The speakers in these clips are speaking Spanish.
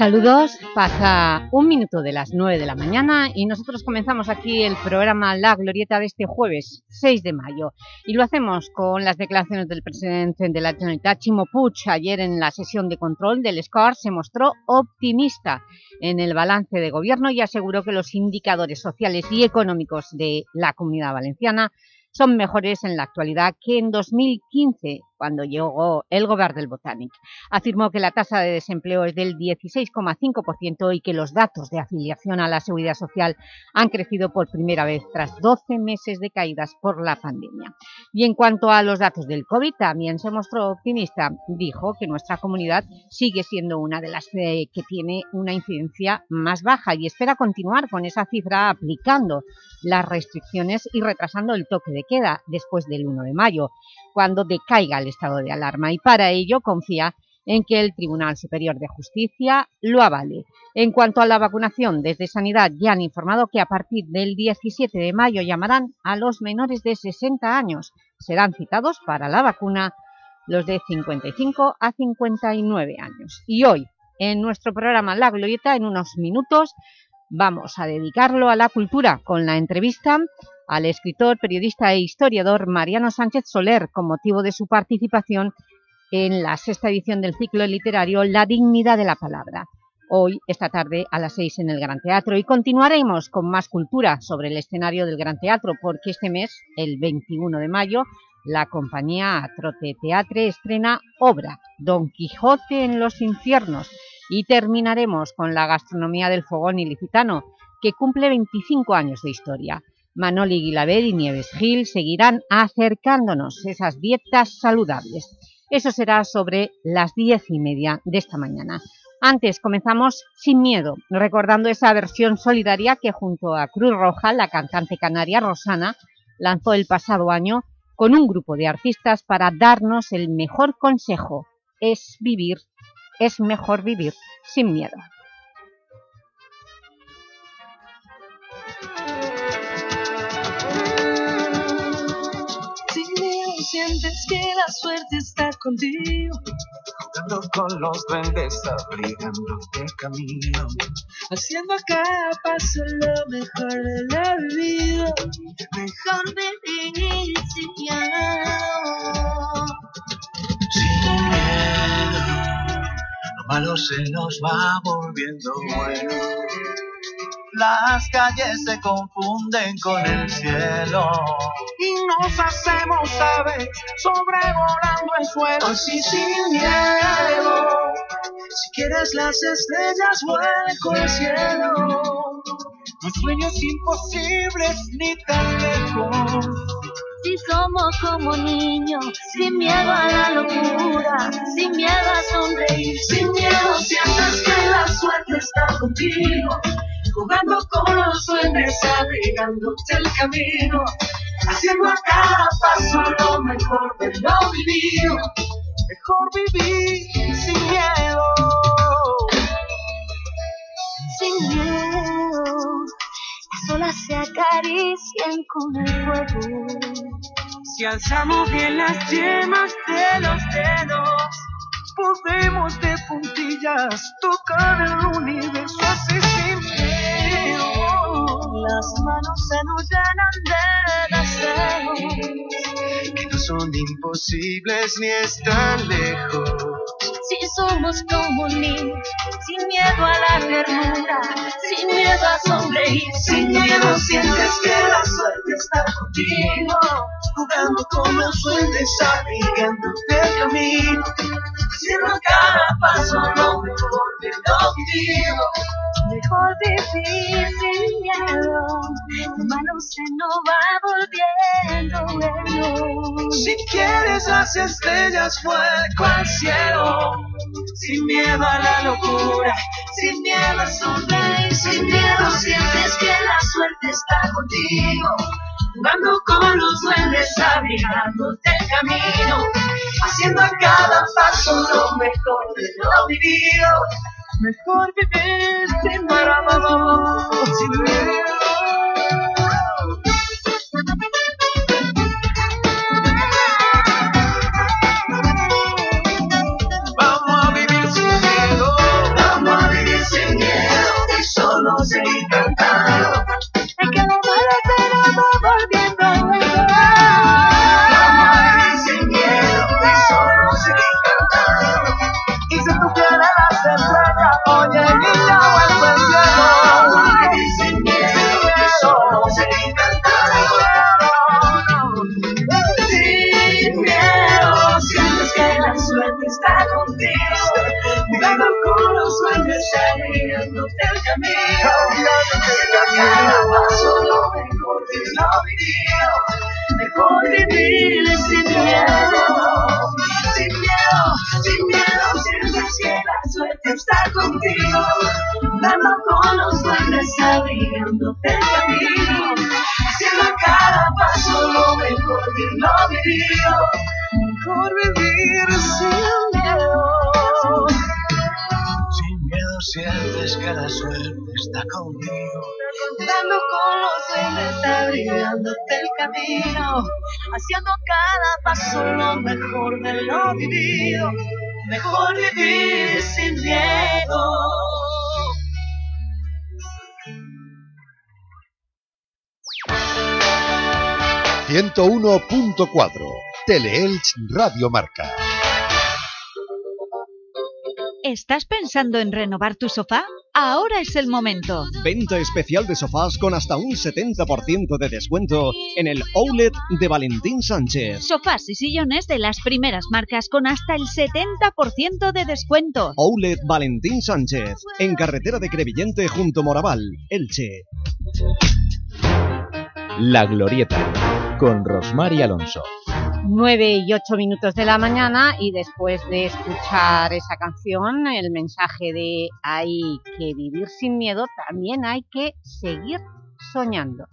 Saludos, pasa un minuto de las 9 de la mañana y nosotros comenzamos aquí el programa La Glorieta de este jueves 6 de mayo. Y lo hacemos con las declaraciones del presidente de la Generalitat, Chimo. Ayer en la sesión de control del SCOR se mostró optimista en el balance de gobierno y aseguró que los indicadores sociales y económicos de la Comunidad Valenciana son mejores en la actualidad que en 2015 cuando llegó el gobierno del Botánic. Afirmó que la tasa de desempleo es del 16,5% y que los datos de afiliación a la Seguridad Social han crecido por primera vez tras 12 meses de caídas por la pandemia. Y en cuanto a los datos del COVID, también se mostró optimista. Dijo que nuestra comunidad sigue siendo una de las que tiene una incidencia más baja y espera continuar con esa cifra aplicando las restricciones y retrasando el toque de queda después del 1 de mayo cuando decaiga el estado de alarma y para ello confía en que el Tribunal Superior de Justicia lo avale. En cuanto a la vacunación, desde Sanidad ya han informado que a partir del 17 de mayo llamarán a los menores de 60 años. Serán citados para la vacuna los de 55 a 59 años. Y hoy, en nuestro programa La Glorieta, en unos minutos, vamos a dedicarlo a la cultura con la entrevista al escritor, periodista e historiador Mariano Sánchez Soler con motivo de su participación en la sexta edición del ciclo literario La dignidad de la palabra. Hoy, esta tarde, a las seis en el Gran Teatro. Y continuaremos con más cultura sobre el escenario del Gran Teatro, porque este mes, el 21 de mayo, la compañía Trote Teatre estrena obra Don Quijote en los infiernos. Y terminaremos con la gastronomía del fogón ilicitano, que cumple 25 años de historia. Manoli Guilabed y Nieves Gil seguirán acercándonos esas dietas saludables. Eso será sobre las diez y media de esta mañana. Antes comenzamos Sin Miedo, recordando esa versión solidaria que junto a Cruz Roja, la cantante canaria Rosana, lanzó el pasado año con un grupo de artistas para darnos el mejor consejo. Es vivir, es mejor vivir sin miedo. Sientes que la suerte está contigo. Jugando con los duendes, abrigando el camino. Haciendo a cada paso lo mejor de la vida. Mejor vivir sin miedo. Sin miedo. Lo malo se nos va volviendo bueno. Las calles se confunden con el cielo y nos hacemos aves sobrevolando el suelo. Así sin miedo, si quieres las estrellas, vuelve con el cielo. No sueños imposibles ni tan lejos. Si somos como niños, sin miedo a la locura, sin miedo a sonreír, sin miedo sientes que la suerte está contigo jugando con los duendes, abrigándote el camino, haciendo a cada paso lo mejor de lo vivido, mejor vivir sin miedo. Sin miedo, las olas se acarician con el fuego. Si alzamos bien las yemas de los dedos, podemos de puntillas tocar el universo así las manos se nos llenan de deseos. Que no son imposibles ni están lejos. Si somos como niños, sin miedo a la ternura, sin miedo a sonreír, sin miedo sientes que la suerte está contigo, jugando con los duendes, abrigándote el camino, haciendo cada paso lo mejor de lo vivido. Mejor vivir sin miedo, tu mano se nos va volviendo bueno. Si quieres las estrellas, vuelco al cielo, sin miedo a la locura, sin miedo a sonreír, sin miedo sientes que la suerte está contigo. Jugando con los duendes, abrigándote el camino, haciendo a cada paso lo mejor de lo vivido. Mejor vivir sin ver sin miedo. Vamos a vivir sin miedo, vamos a vivir sin miedo y solo seguir lo vivido. Mejor vivir sin miedo. Sin miedo sientes que la suerte está contigo. Dando con los duendes, abriéndote el camino. Haciendo cada paso lo mejor de lo vivido. Mejor vivir sin miedo. 101.4 Teleelch Radio Marca. ¿Estás pensando en renovar tu sofá? Ahora es el momento. Venta especial de sofás con hasta un 70% de descuento en el Outlet de Valentín Sánchez. Sofás y sillones de las primeras marcas con hasta el 70% de descuento. Outlet Valentín Sánchez, en carretera de Crevillente junto Moraval, Elche. La Glorieta, con Rosmar y Alonso. 9 y 8 minutos de la mañana y después de escuchar esa canción, el mensaje de hay que vivir sin miedo, también hay que seguir soñando.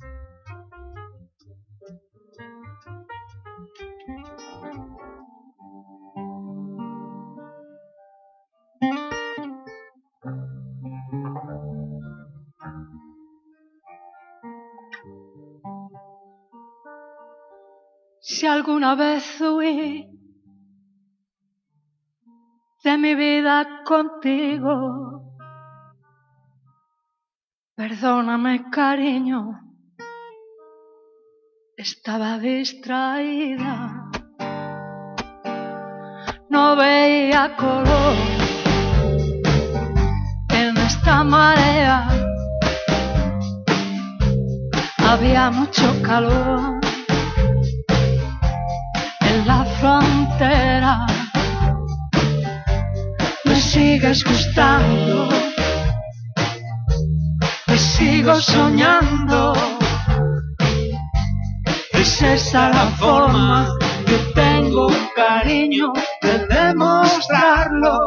Si alguna vez huí de mi vida contigo, perdóname cariño, estaba distraída, no veía color en esta marea, había mucho calor Me sigues gustando, me sigo soñando. Es esa la forma que tengo, cariño, de demostrarlo.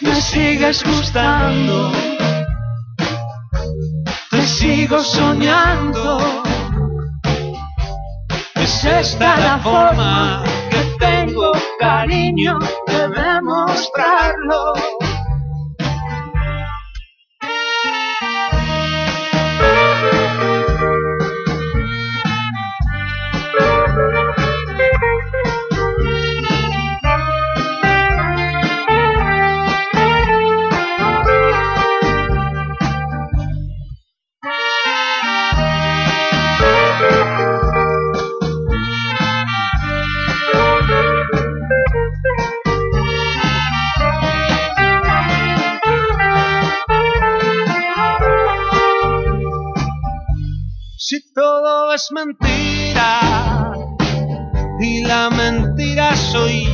Me sigues gustando, te sigo soñando. Es esta la forma que tengo, cariño, de demostrarlo. Es mentira. Y la mentira soy yo,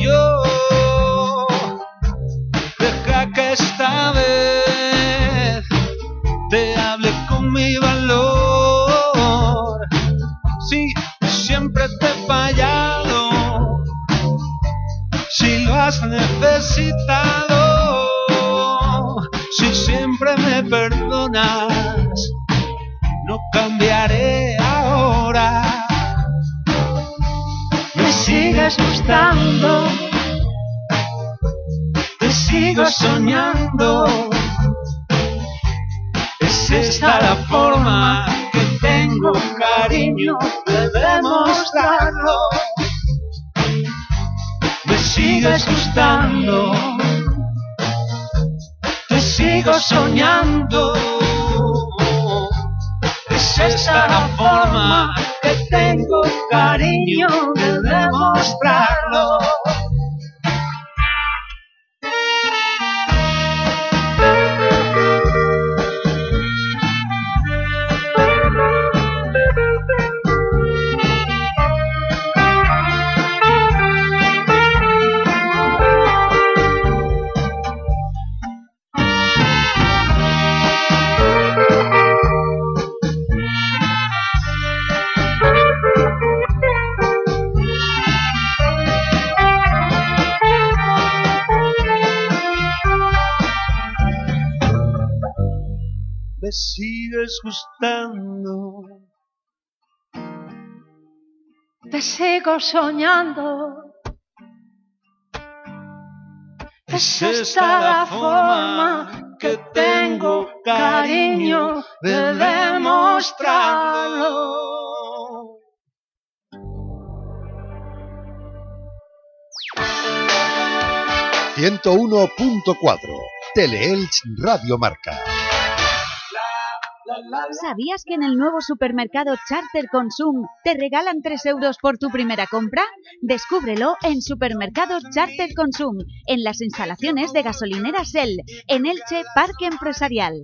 Te sigo soñando. Es esta la forma que tengo cariño de demostrarlo. ...101.4... Teleelch Radio Marca. ¿Sabías que en el nuevo supermercado Charter Consum te regalan 3 euros por tu primera compra? Descúbrelo en Supermercados Charter Consum, en las instalaciones de gasolinera Shell, en Elche Parque Empresarial.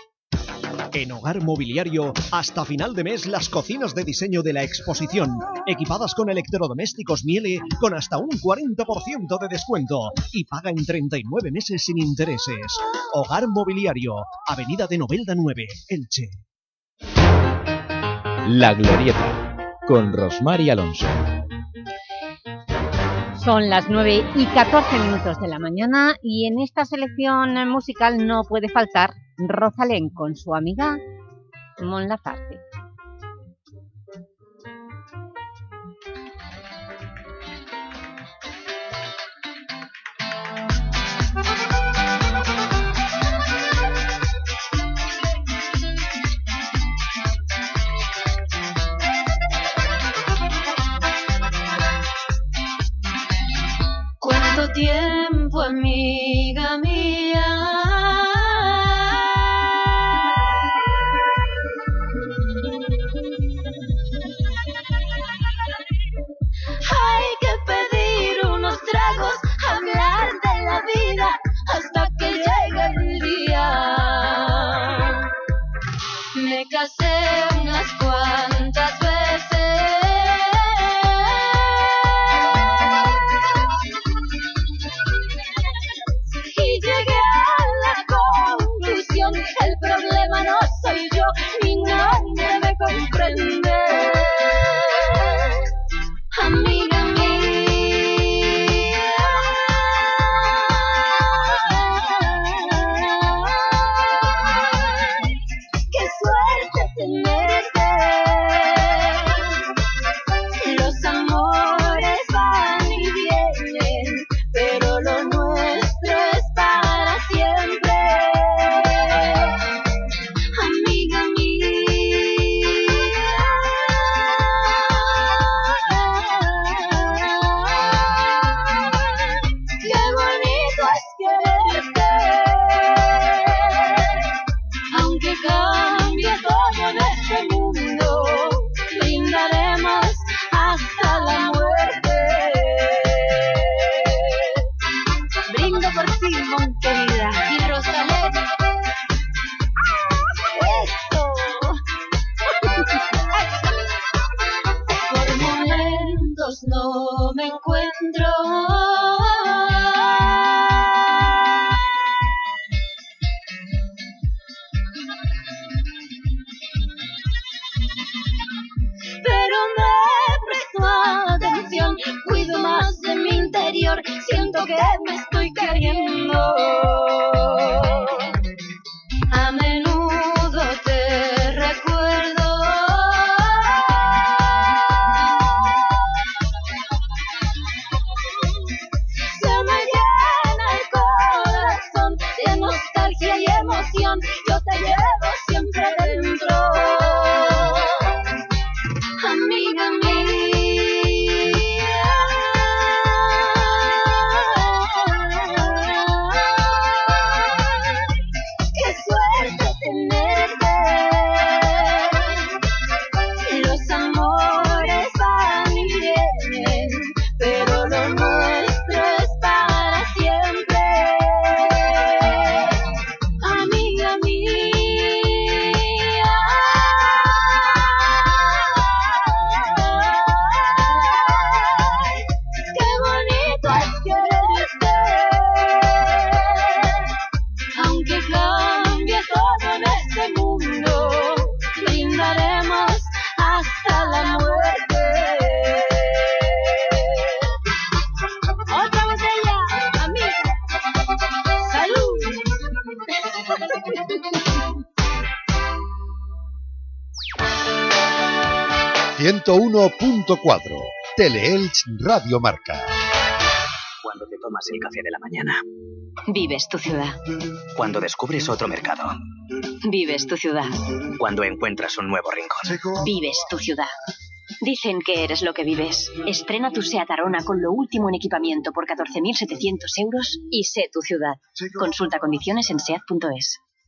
En Hogar Mobiliario, hasta final de mes, las cocinas de diseño de la exposición, equipadas con electrodomésticos Miele con hasta un 40% de descuento y paga en 39 meses sin intereses. Hogar Mobiliario, Avenida de Novelda 9, Elche. La Glorieta, con Rosmar y Alonso. Son las 9 y 14 minutos de la mañana y en esta selección musical no puede faltar Rosalén con su amiga Mon Laferte. Siento que me estoy queriendo. 101.4 Teleelch Radio Marca. Cuando te tomas el café de la mañana. Vives tu ciudad. Cuando descubres otro mercado. Vives tu ciudad. Cuando encuentras un nuevo rincón. Vives tu ciudad. Dicen que eres lo que vives. Estrena tu SEAT Arona con lo último en equipamiento por 14.700 euros y sé tu ciudad. Consulta condiciones en SEAT.es.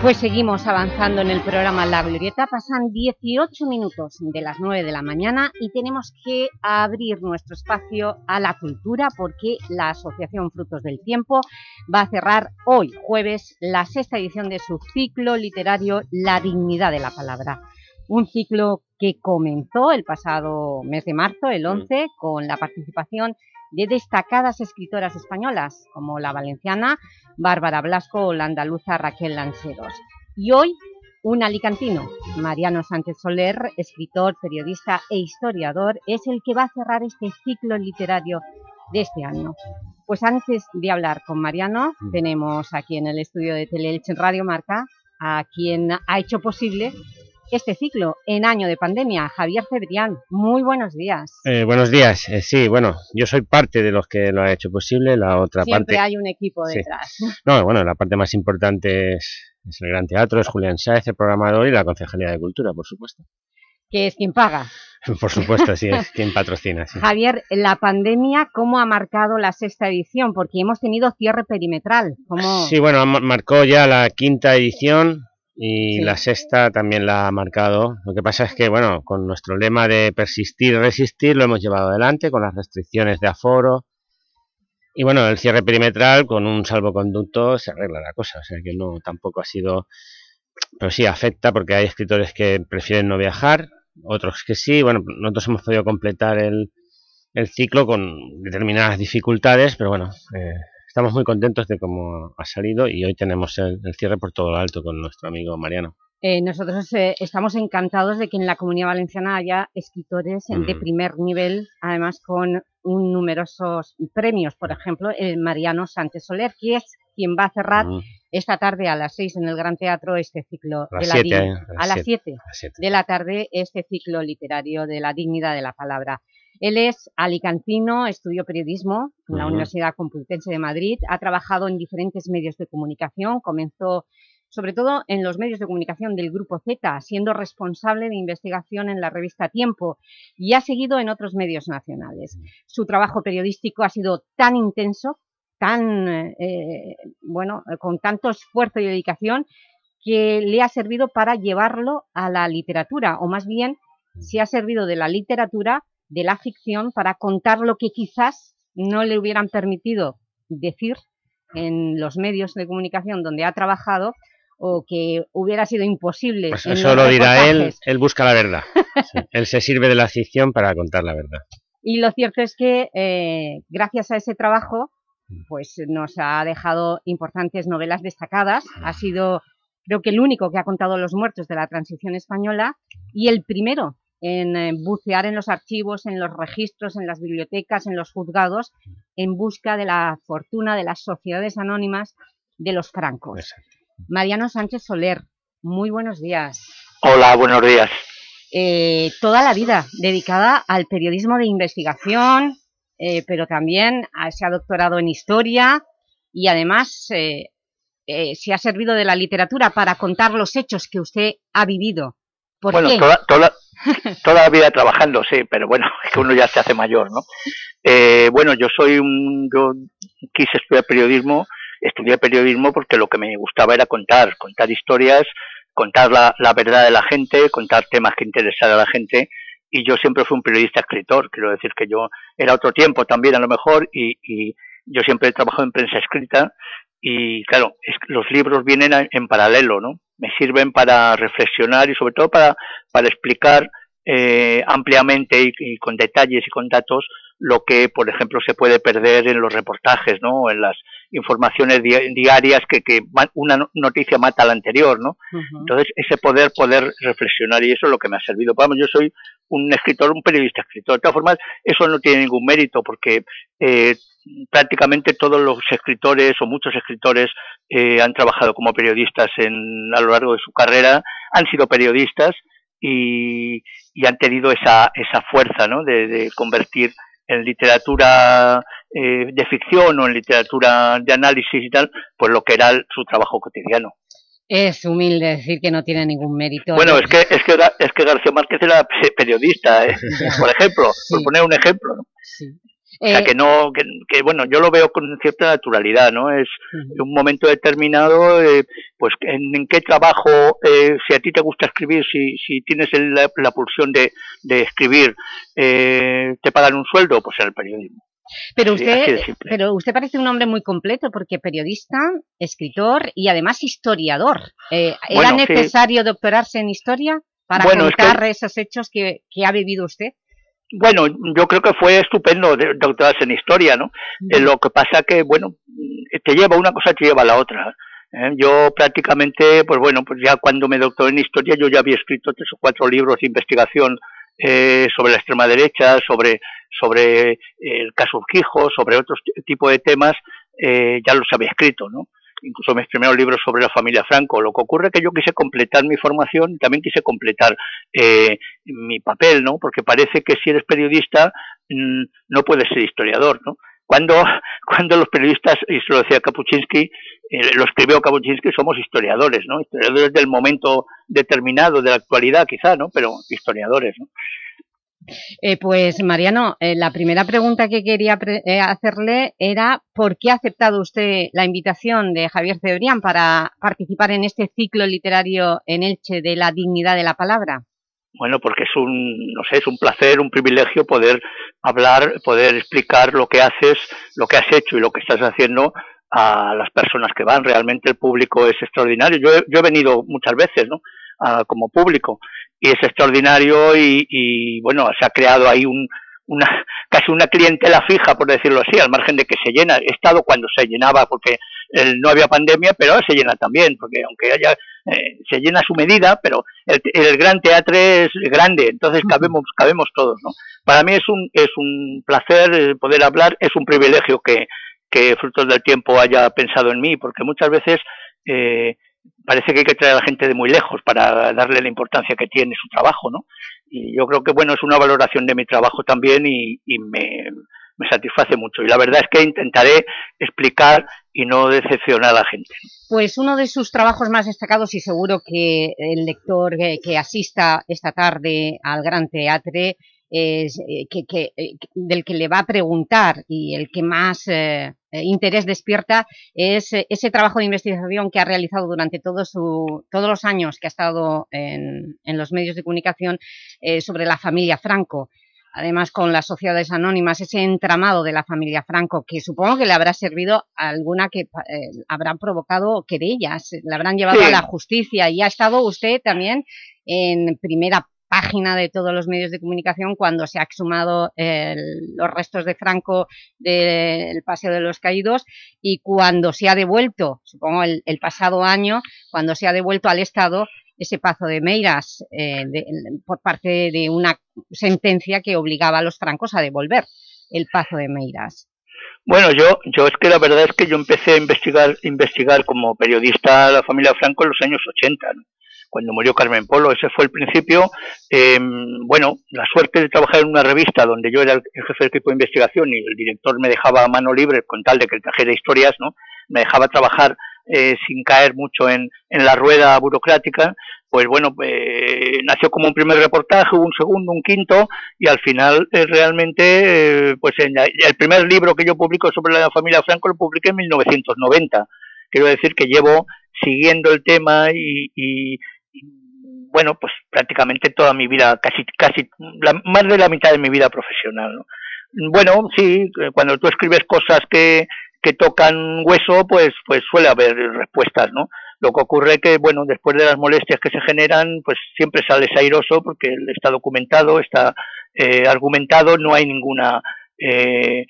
Pues seguimos avanzando en el programa La Glorieta, pasan 18 minutos de las 9 de la mañana y tenemos que abrir nuestro espacio a la cultura porque la Asociación Frutos del Tiempo va a cerrar hoy, jueves, la sexta edición de su ciclo literario La Dignidad de la Palabra. Un ciclo que comenzó el pasado mes de marzo, el 11, con la participación de destacadas escritoras españolas, como la valenciana Bárbara Blasco o la andaluza Raquel Lanceros. Y hoy, un alicantino, Mariano Sánchez Soler, escritor, periodista e historiador, es el que va a cerrar este ciclo literario de este año. Pues antes de hablar con Mariano, tenemos aquí en el estudio de Teleelche Radio Marca a quien ha hecho posible este ciclo en año de pandemia. Javier Cebrián, muy buenos días. Eh, buenos días. Eh, sí, bueno, yo soy parte de los que lo ha hecho posible, la otra Siempre parte... hay un equipo Sí. detrás. No, bueno, la parte más importante es, es el Gran Teatro, es Julián Sáez, el programador, y la Concejalía de Cultura, por supuesto. que es quien paga. Por supuesto, sí, es quien patrocina, sí. Javier, la pandemia, ¿cómo ha marcado la sexta edición? Porque hemos tenido cierre perimetral. ¿Cómo... Sí, bueno, ma- marcó ya la quinta edición y Sí. la sexta también la ha marcado. Lo que pasa es que, bueno, con nuestro lema de persistir y resistir lo hemos llevado adelante con las restricciones de aforo. Y bueno, el cierre perimetral con un salvoconducto se arregla la cosa, o sea que no tampoco ha sido... Pero sí afecta porque hay escritores que prefieren no viajar, otros que sí. Bueno, nosotros hemos podido completar el, el ciclo con determinadas dificultades, pero bueno, eh, estamos muy contentos de cómo ha salido y hoy tenemos el, el cierre por todo lo alto con nuestro amigo Mariano. Eh, nosotros eh, estamos encantados de que en la Comunidad Valenciana haya escritores de Mm. primer nivel, además con un numerosos premios, por ejemplo, el Mariano Sánchez Soler, que es quien va a cerrar Mm. esta tarde a las 6 en el Gran Teatro este ciclo las de la siete, eh, a las siete, 7 a las siete. de la tarde este ciclo literario de la dignidad de la palabra. Él es alicantino, estudió periodismo en la. Universidad Complutense de Madrid, ha trabajado en diferentes medios de comunicación, comenzó sobre todo en los medios de comunicación del Grupo Z, siendo responsable de investigación en la revista Tiempo y ha seguido en otros medios nacionales. Su trabajo periodístico ha sido tan intenso, tan, eh, bueno, con tanto esfuerzo y dedicación que le ha servido para llevarlo a la literatura, o más bien se ha servido de la literatura, de la ficción, para contar lo que quizás no le hubieran permitido decir en los medios de comunicación donde ha trabajado o que hubiera sido imposible Pues eso lo dirá él, él busca la verdad. Sí, Él se sirve de la ficción para contar la verdad. Y lo cierto es que eh, gracias a ese trabajo pues nos ha dejado importantes novelas destacadas. Ha sido, creo que el único que ha contado los muertos de la transición española y el primero en eh, bucear en los archivos, en los registros, en las bibliotecas, en los juzgados, en busca de la fortuna de las sociedades anónimas de los francos. Mariano Sánchez Soler, muy buenos días. Hola, buenos días. Eh, toda la vida dedicada al periodismo de investigación, eh, pero también a- se ha doctorado en Historia y además eh, eh, se ha servido de la literatura para contar los hechos que usted ha vivido. ¿Por bueno, qué? toda, toda, toda la vida trabajando, sí, pero bueno, es que uno ya se hace mayor, ¿no? Eh, bueno, yo soy un... Yo quise estudiar periodismo, estudié periodismo porque lo que me gustaba era contar, contar historias, contar la, la verdad de la gente, contar temas que interesaran a la gente, y yo siempre fui un periodista escritor, quiero decir que yo era otro tiempo también a lo mejor, y, y yo siempre he trabajado en prensa escrita, y claro, es los libros vienen en paralelo, ¿no? Me sirven para reflexionar y sobre todo para, para explicar eh, ampliamente y, y con detalles y con datos lo que, por ejemplo, se puede perder en los reportajes, ¿no? En las, informaciones diarias que, que una noticia mata a la anterior, ¿no? Entonces, ese poder, poder reflexionar, y eso es lo que me ha servido. Vamos, yo soy un escritor, un periodista escritor. De todas formas, eso no tiene ningún mérito, porque eh, prácticamente todos los escritores o muchos escritores eh, han trabajado como periodistas en, a lo largo de su carrera, han sido periodistas y, han tenido esa, esa fuerza ¿no? de, convertir en literatura eh, de ficción o en literatura de análisis y tal, pues lo que era su trabajo cotidiano. Es humilde decir que no tiene ningún mérito. Bueno, es que, es que, es que García Márquez era periodista, ¿eh? por ejemplo, por poner un ejemplo. ¿no? Sí. O sea, eh, que no, que, bueno, yo lo veo con cierta naturalidad, ¿no? Es un momento determinado, eh, pues en, qué trabajo, eh, si a ti te gusta escribir, si, si tienes la, pulsión de, de escribir, te pagan un sueldo, pues en el periodismo. Pero usted, pero usted parece un hombre muy completo porque periodista, escritor y además historiador. ¿Era necesario doctorarse en historia para contar esos hechos que, que ha vivido usted? Bueno, yo creo que fue estupendo doctorarse en historia, ¿no? Eh, lo que pasa que, bueno, te lleva una cosa, te lleva a la otra. ¿eh? Yo prácticamente, pues bueno, pues ya cuando me doctoré en historia yo ya había escrito tres o cuatro libros de investigación eh, sobre la extrema derecha, sobre, sobre el caso Urquijo, sobre otros tipo de temas, ya los había escrito, ¿no? Incluso mis primeros libros sobre la familia Franco. Lo que ocurre es que yo quise completar mi formación y también quise completar eh, mi papel, ¿no? Porque parece que si eres periodista mm, no puedes ser historiador, ¿no? Cuando, cuando los periodistas, y se lo decía Kapuczynski, eh, lo escribió Kapuczynski, somos historiadores, ¿no? Historiadores del momento determinado, de la actualidad quizá, ¿no? Pero historiadores, ¿no? Eh, pues Mariano, eh, la primera pregunta que quería eh, hacerle era ¿por qué ha aceptado usted la invitación de Javier Cebrián para participar en este ciclo literario en Elche de la dignidad de la palabra? Bueno, porque es un, no sé, es un placer, un privilegio poder hablar, poder explicar lo que haces, lo que has hecho y lo que estás haciendo a las personas que van. Realmente el público es extraordinario. Yo he, venido muchas veces, ¿no? Como público y es extraordinario y, bueno, se ha creado ahí un, una, casi una clientela fija, por decirlo así, al margen de que se llena. He estado cuando se llenaba porque no había pandemia, pero ahora se llena también, porque aunque haya, eh, se llena a su medida, pero el, el, gran teatro es grande, entonces cabemos, cabemos todos, ¿no? Para mí es un, es un placer eh, poder hablar, es un privilegio que, que Frutos del Tiempo haya pensado en mí, porque muchas veces eh, parece que hay que traer a la gente de muy lejos para darle la importancia que tiene su trabajo, ¿no? Y yo creo que, bueno, es una valoración de mi trabajo también y, me, satisface mucho. Y la verdad es que intentaré explicar y no decepcionar a la gente. Pues uno de sus trabajos más destacados y seguro que el lector que, asista esta tarde al Gran Teatre eh, que, eh, del que le va a preguntar y el que más eh, interés despierta es ese trabajo de investigación que ha realizado durante todo su, todos los años que ha estado en, en los medios de comunicación sobre la familia Franco. Además con las sociedades anónimas, ese entramado de la familia Franco, que supongo que le habrá servido a alguna que habrán provocado querellas, le habrán llevado a la justicia, y ha estado usted también en primera página de todos los medios de comunicación cuando se ha exhumado los restos de Franco del Paseo de los Caídos y cuando se ha devuelto, supongo el, pasado año, cuando se ha devuelto al Estado ese Pazo de Meiras eh, por parte de una sentencia que obligaba a los francos a devolver el Pazo de Meiras. Bueno, yo, yo es que la verdad es que yo empecé a investigar, investigar como periodista a la familia Franco en los años 80, cuando murió Carmen Polo. Ese fue el principio. Em, bueno, la suerte de trabajar en una revista donde yo era el jefe del equipo de investigación y el director me dejaba a mano libre con tal de que trajera historias, ¿no? Me dejaba trabajar eh, sin caer mucho en, la rueda burocrática, pues bueno, eh, nació como un primer reportaje, un segundo, un quinto, y al final eh, realmente, pues en el primer libro que yo publico sobre la familia Franco lo publiqué en 1990. Quiero decir que llevo siguiendo el tema y, bueno, pues prácticamente toda mi vida, casi, casi, más de la mitad de mi vida profesional. Bueno, sí, cuando tú escribes cosas que, que tocan hueso, pues, pues suele haber respuestas, ¿no? Lo que ocurre que, bueno, después de las molestias que se generan, pues siempre sales airoso porque está documentado, está eh, argumentado, no hay ninguna, eh,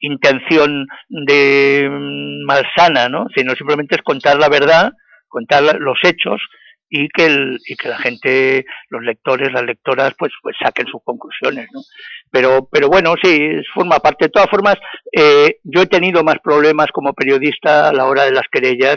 intención de mm, malsana, ¿no? Sino simplemente es contar la verdad, contar los hechos y que, el, y que la gente, los lectores, las lectoras, pues, pues saquen sus conclusiones, ¿no? Pero, pero bueno, sí, forma parte. De todas formas, eh, yo he tenido más problemas como periodista a la hora de las querellas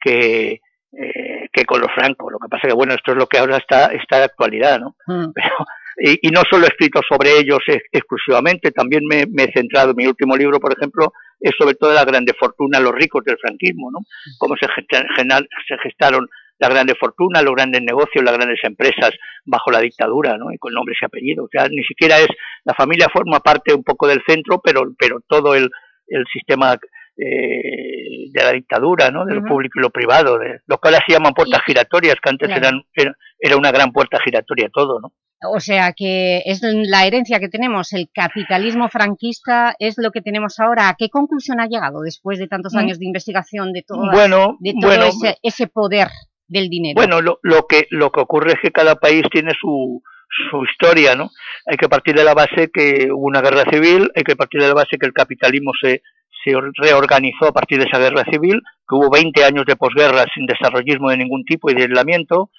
que, eh, que con los francos. Lo que pasa que, bueno, esto es lo que ahora está, está de actualidad, ¿no? Mm. Pero, y, no solo he escrito sobre ellos exclusivamente, también me, he centrado, mi último libro, por ejemplo, es sobre todo la grande fortuna, los ricos del franquismo, ¿no? Cómo se, se gestaron la grande fortuna, los grandes negocios, las grandes empresas bajo la dictadura, ¿no? Y con nombres y apellidos. O sea, ni siquiera es, la familia forma parte un poco del centro, pero, pero todo el, el sistema eh, de la dictadura, ¿no? De lo público y lo privado, de lo que ahora se llaman puertas giratorias, que antes eran, era, una gran puerta giratoria todo, ¿no? O sea que es la herencia que tenemos, el capitalismo franquista es lo que tenemos ahora. ¿A qué conclusión ha llegado después de tantos mm. años de investigación de todo, bueno, de todo ese, ese poder del dinero. Bueno, lo, que, ocurre es que cada país tiene su, su historia, ¿no? Hay que partir de la base que hubo una guerra civil, hay que partir de la base que el capitalismo se, se reorganizó a partir de esa guerra civil, que hubo 20 años de posguerra sin desarrollismo de ningún tipo y de aislamiento,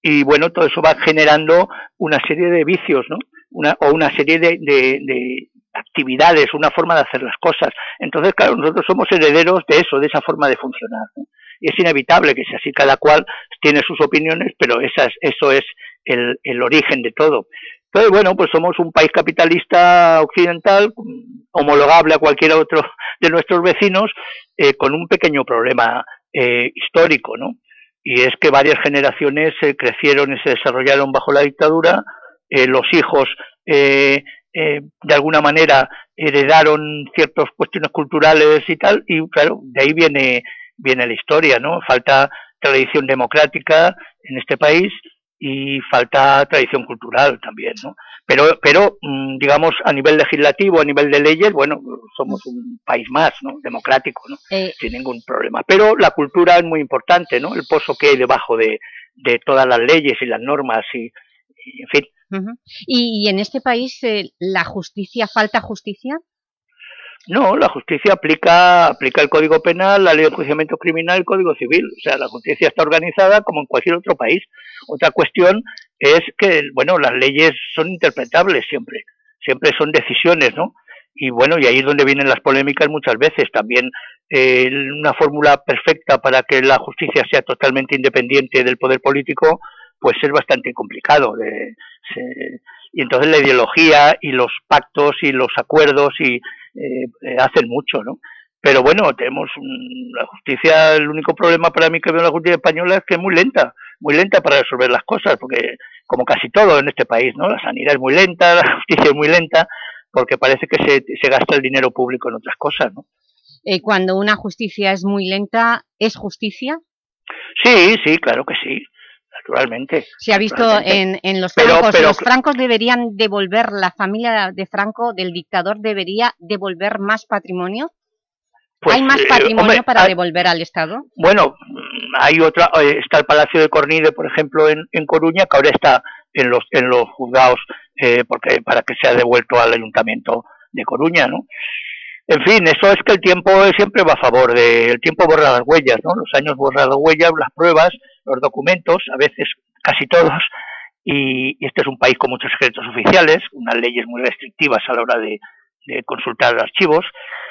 y bueno, todo eso va generando una serie de vicios, ¿no? Una, o una serie de, de, de actividades, una forma de hacer las cosas. Entonces, claro, nosotros somos herederos de eso, de esa forma de funcionar. Y es inevitable que sea así, cada cual tiene sus opiniones, pero esas, eso es el, el origen de todo. Entonces, bueno, pues somos un país capitalista occidental, homologable a cualquier otro de nuestros vecinos, eh, con un pequeño problema eh, histórico, ¿no? Y es que varias generaciones eh, crecieron y se desarrollaron bajo la dictadura, los hijos de alguna manera heredaron ciertas cuestiones culturales y tal, y claro, de ahí viene viene la historia, ¿no? Falta tradición democrática en este país y falta tradición cultural también, ¿no? Pero, pero mm, digamos, a nivel legislativo, a nivel de leyes, bueno, somos un país más, ¿no? Democrático, ¿no? Eh. Sin ningún problema. Pero la cultura es muy importante, ¿no? El pozo que hay debajo de, de todas las leyes y las normas y, en fin. ¿Y, en este país eh, la justicia, falta justicia? No, la justicia aplica, aplica el Código Penal, la Ley de Enjuiciamiento Criminal, el Código Civil. O sea, la justicia está organizada como en cualquier otro país. Otra cuestión es que, bueno, las leyes son interpretables siempre. Siempre son decisiones, ¿no? Y bueno, y ahí es donde vienen las polémicas muchas veces. También eh, una fórmula perfecta para que la justicia sea totalmente independiente del poder político, pues es bastante complicado. De, y entonces la ideología y los pactos y los acuerdos y eh, eh, hacen mucho, ¿no? Pero bueno, tenemos la justicia, el único problema para mí que veo en la justicia española es que es muy lenta, muy lenta para resolver las cosas, porque como casi todo en este país, ¿no? La sanidad es muy lenta, la justicia es muy lenta, porque parece que se, se gasta el dinero público en otras cosas, ¿no? Eh, cuando una justicia es muy lenta, ¿es justicia? Sí, sí, claro que sí naturalmente. Se ha visto en, en, los francos, los francos deberían devolver, la familia de Franco, del dictador, debería devolver más patrimonio. Pues, ¿Hay más eh, patrimonio para devolver al Estado? Bueno, hay otra, eh, está el Palacio de Cornide, por ejemplo, en, en Coruña, que ahora está en los, en los juzgados eh, porque para que sea devuelto al Ayuntamiento de Coruña, ¿no? En fin, eso es que el tiempo siempre va a favor de, el tiempo borra las huellas, ¿no? Los años borran las huellas, las pruebas, los documentos, a veces casi todos, y, este es un país con muchos secretos oficiales, unas leyes muy restrictivas a la hora de, consultar archivos.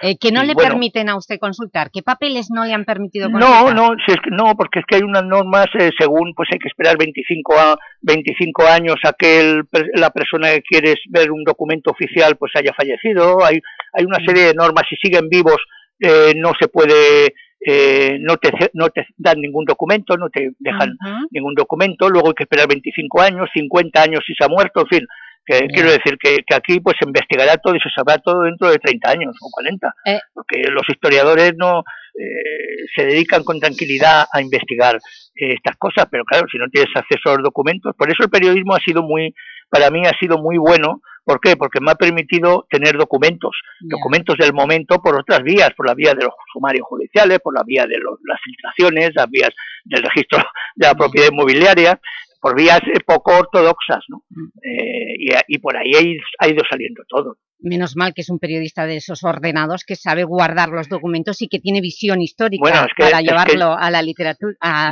Eh, ¿Que no le permiten a usted consultar? ¿Qué papeles no le han permitido consultar? No, no, si es que, no porque es que hay unas normas eh, según, pues hay que esperar 25, a, 25 años a que la persona que quiere ver un documento oficial pues haya fallecido, hay, hay una serie de normas, si siguen vivos eh, no se puede eh, no, te, no te dan ningún documento, no te dejan ningún documento, luego hay que esperar 25 años, 50 años si se ha muerto, en fin. Que, Quiero decir que, que, aquí pues se investigará todo y se sabrá todo dentro de 30 años o 40, eh. porque los historiadores no eh, se dedican con tranquilidad a investigar estas cosas, pero claro, si no tienes acceso a los documentos, por eso el periodismo ha sido muy, para mí ha sido muy bueno ¿Por qué? Porque me ha permitido tener documentos, documentos del momento por otras vías, por la vía de los sumarios judiciales, por la vía de las filtraciones, las vías del registro de la propiedad inmobiliaria, por vías poco ortodoxas, ¿no? Mm. Eh, y, por ahí ha ido saliendo todo. Menos mal que es un periodista de esos ordenados que sabe guardar los documentos y que tiene visión histórica para llevarlo a la literatura, a,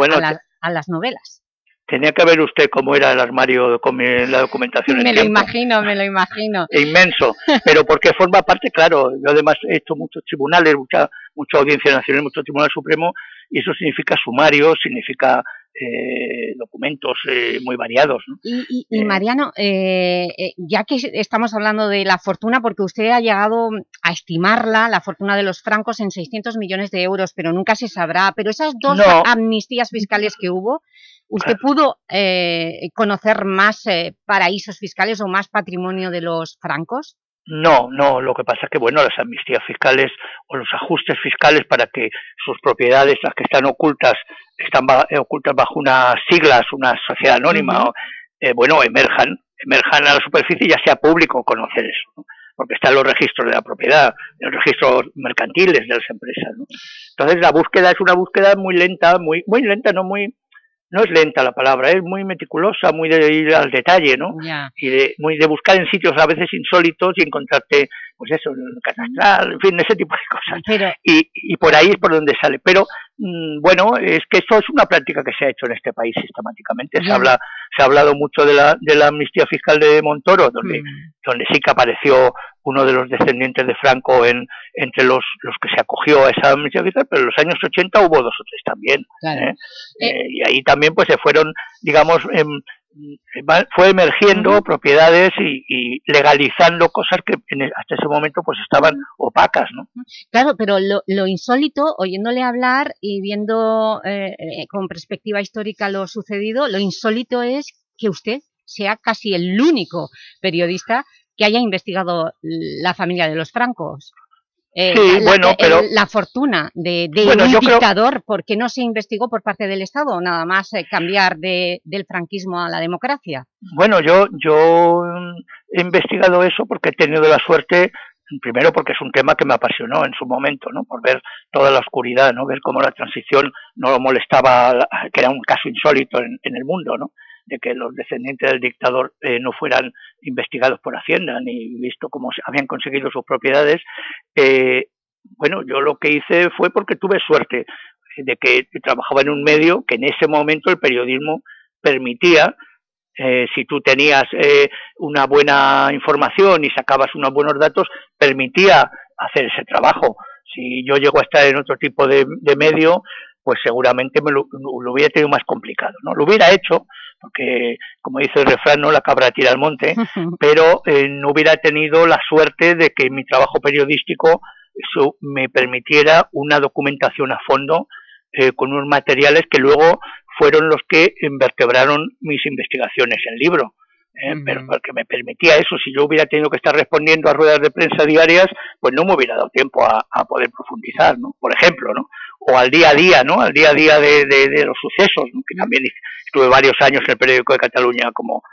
a las novelas. Tenía que ver usted cómo era el armario con la documentación. Me lo imagino, me lo imagino. Inmenso, pero porque forma parte, claro, yo además he hecho muchos tribunales, mucha, mucha audiencia nacional, mucho tribunal supremo, y eso significa sumario, significa eh, documentos eh, muy variados. Y, y, eh, Mariano, ya que estamos hablando de la fortuna, porque usted ha llegado a estimarla, la fortuna de los francos, en 600 millones de euros, pero nunca se sabrá, pero esas dos amnistías fiscales que hubo, ¿Usted pudo eh, conocer más eh, paraísos fiscales o más patrimonio de los francos? No, no, lo que pasa es que, bueno, las amnistías fiscales o los ajustes fiscales para que sus propiedades, las que están ocultas, están eh, ocultas bajo unas siglas, una sociedad anónima, bueno, emerjan, emerjan a la superficie y ya sea público conocer eso, porque están los registros de la propiedad, los registros mercantiles de las empresas. Entonces la búsqueda es una búsqueda muy lenta, muy, muy lenta, no muy no es lenta la palabra, es muy meticulosa, muy de ir al detalle, ¿no? Y de, muy de buscar en sitios a veces insólitos y encontrarte, pues eso, catastral, en fin, ese tipo de cosas. Y, y por ahí es por donde sale. Pero, mm, bueno, es que esto es una práctica que se ha hecho en este país sistemáticamente. Se habla, se ha hablado mucho de la, de la amnistía fiscal de Montoro, donde, mm. donde sí que apareció uno de los descendientes de Franco en, entre los, los que se acogió a esa amnistía fiscal, pero en los años 80 hubo dos o tres también. ¿eh? Eh, eh, y ahí también pues se fueron, digamos, em, fue emergiendo propiedades y, legalizando cosas que e, hasta ese momento pues estaban opacas, ¿no? Claro, pero lo, lo insólito, oyéndole hablar y viendo con perspectiva histórica lo sucedido, lo insólito es que usted sea casi el único periodista que haya investigado la familia de los francos. Eh, sí, la, bueno, pero... la fortuna de, un dictador, ¿por qué no se investigó por parte del Estado? Nada más eh, cambiar de, del franquismo a la democracia. Bueno, yo, yo he investigado eso porque he tenido la suerte primero porque es un tema que me apasionó en su momento, ¿no? Por ver toda la oscuridad, ¿no? Ver cómo la transición no molestaba, que era un caso insólito en, en el mundo, ¿no? De que los descendientes del dictador eh, no fueran investigados por Hacienda ni visto cómo habían conseguido sus propiedades. Eh, bueno, yo lo que hice fue porque tuve suerte de que trabajaba en un medio que en ese momento el periodismo permitía eh, si tú tenías una buena información y sacabas unos buenos datos, permitía hacer ese trabajo. Si yo llego a estar en otro tipo de, medio, pues seguramente me lo, lo, hubiera tenido más complicado. ¿no? Lo hubiera hecho, porque como dice el refrán, no la cabra tira al monte, pero eh, no hubiera tenido la suerte de que mi trabajo periodístico eso me permitiera una documentación a fondo eh, con unos materiales que luego fueron los que invertebraron mis investigaciones en libro. ¿eh? pero porque me permitía eso, si yo hubiera tenido que estar respondiendo a ruedas de prensa diarias, pues no me hubiera dado tiempo a, a poder profundizar, ¿no? Por ejemplo, ¿no? O al día a día, ¿no? Al día a día de, de, de los sucesos, ¿no? que también estuve varios años en el periódico de Cataluña como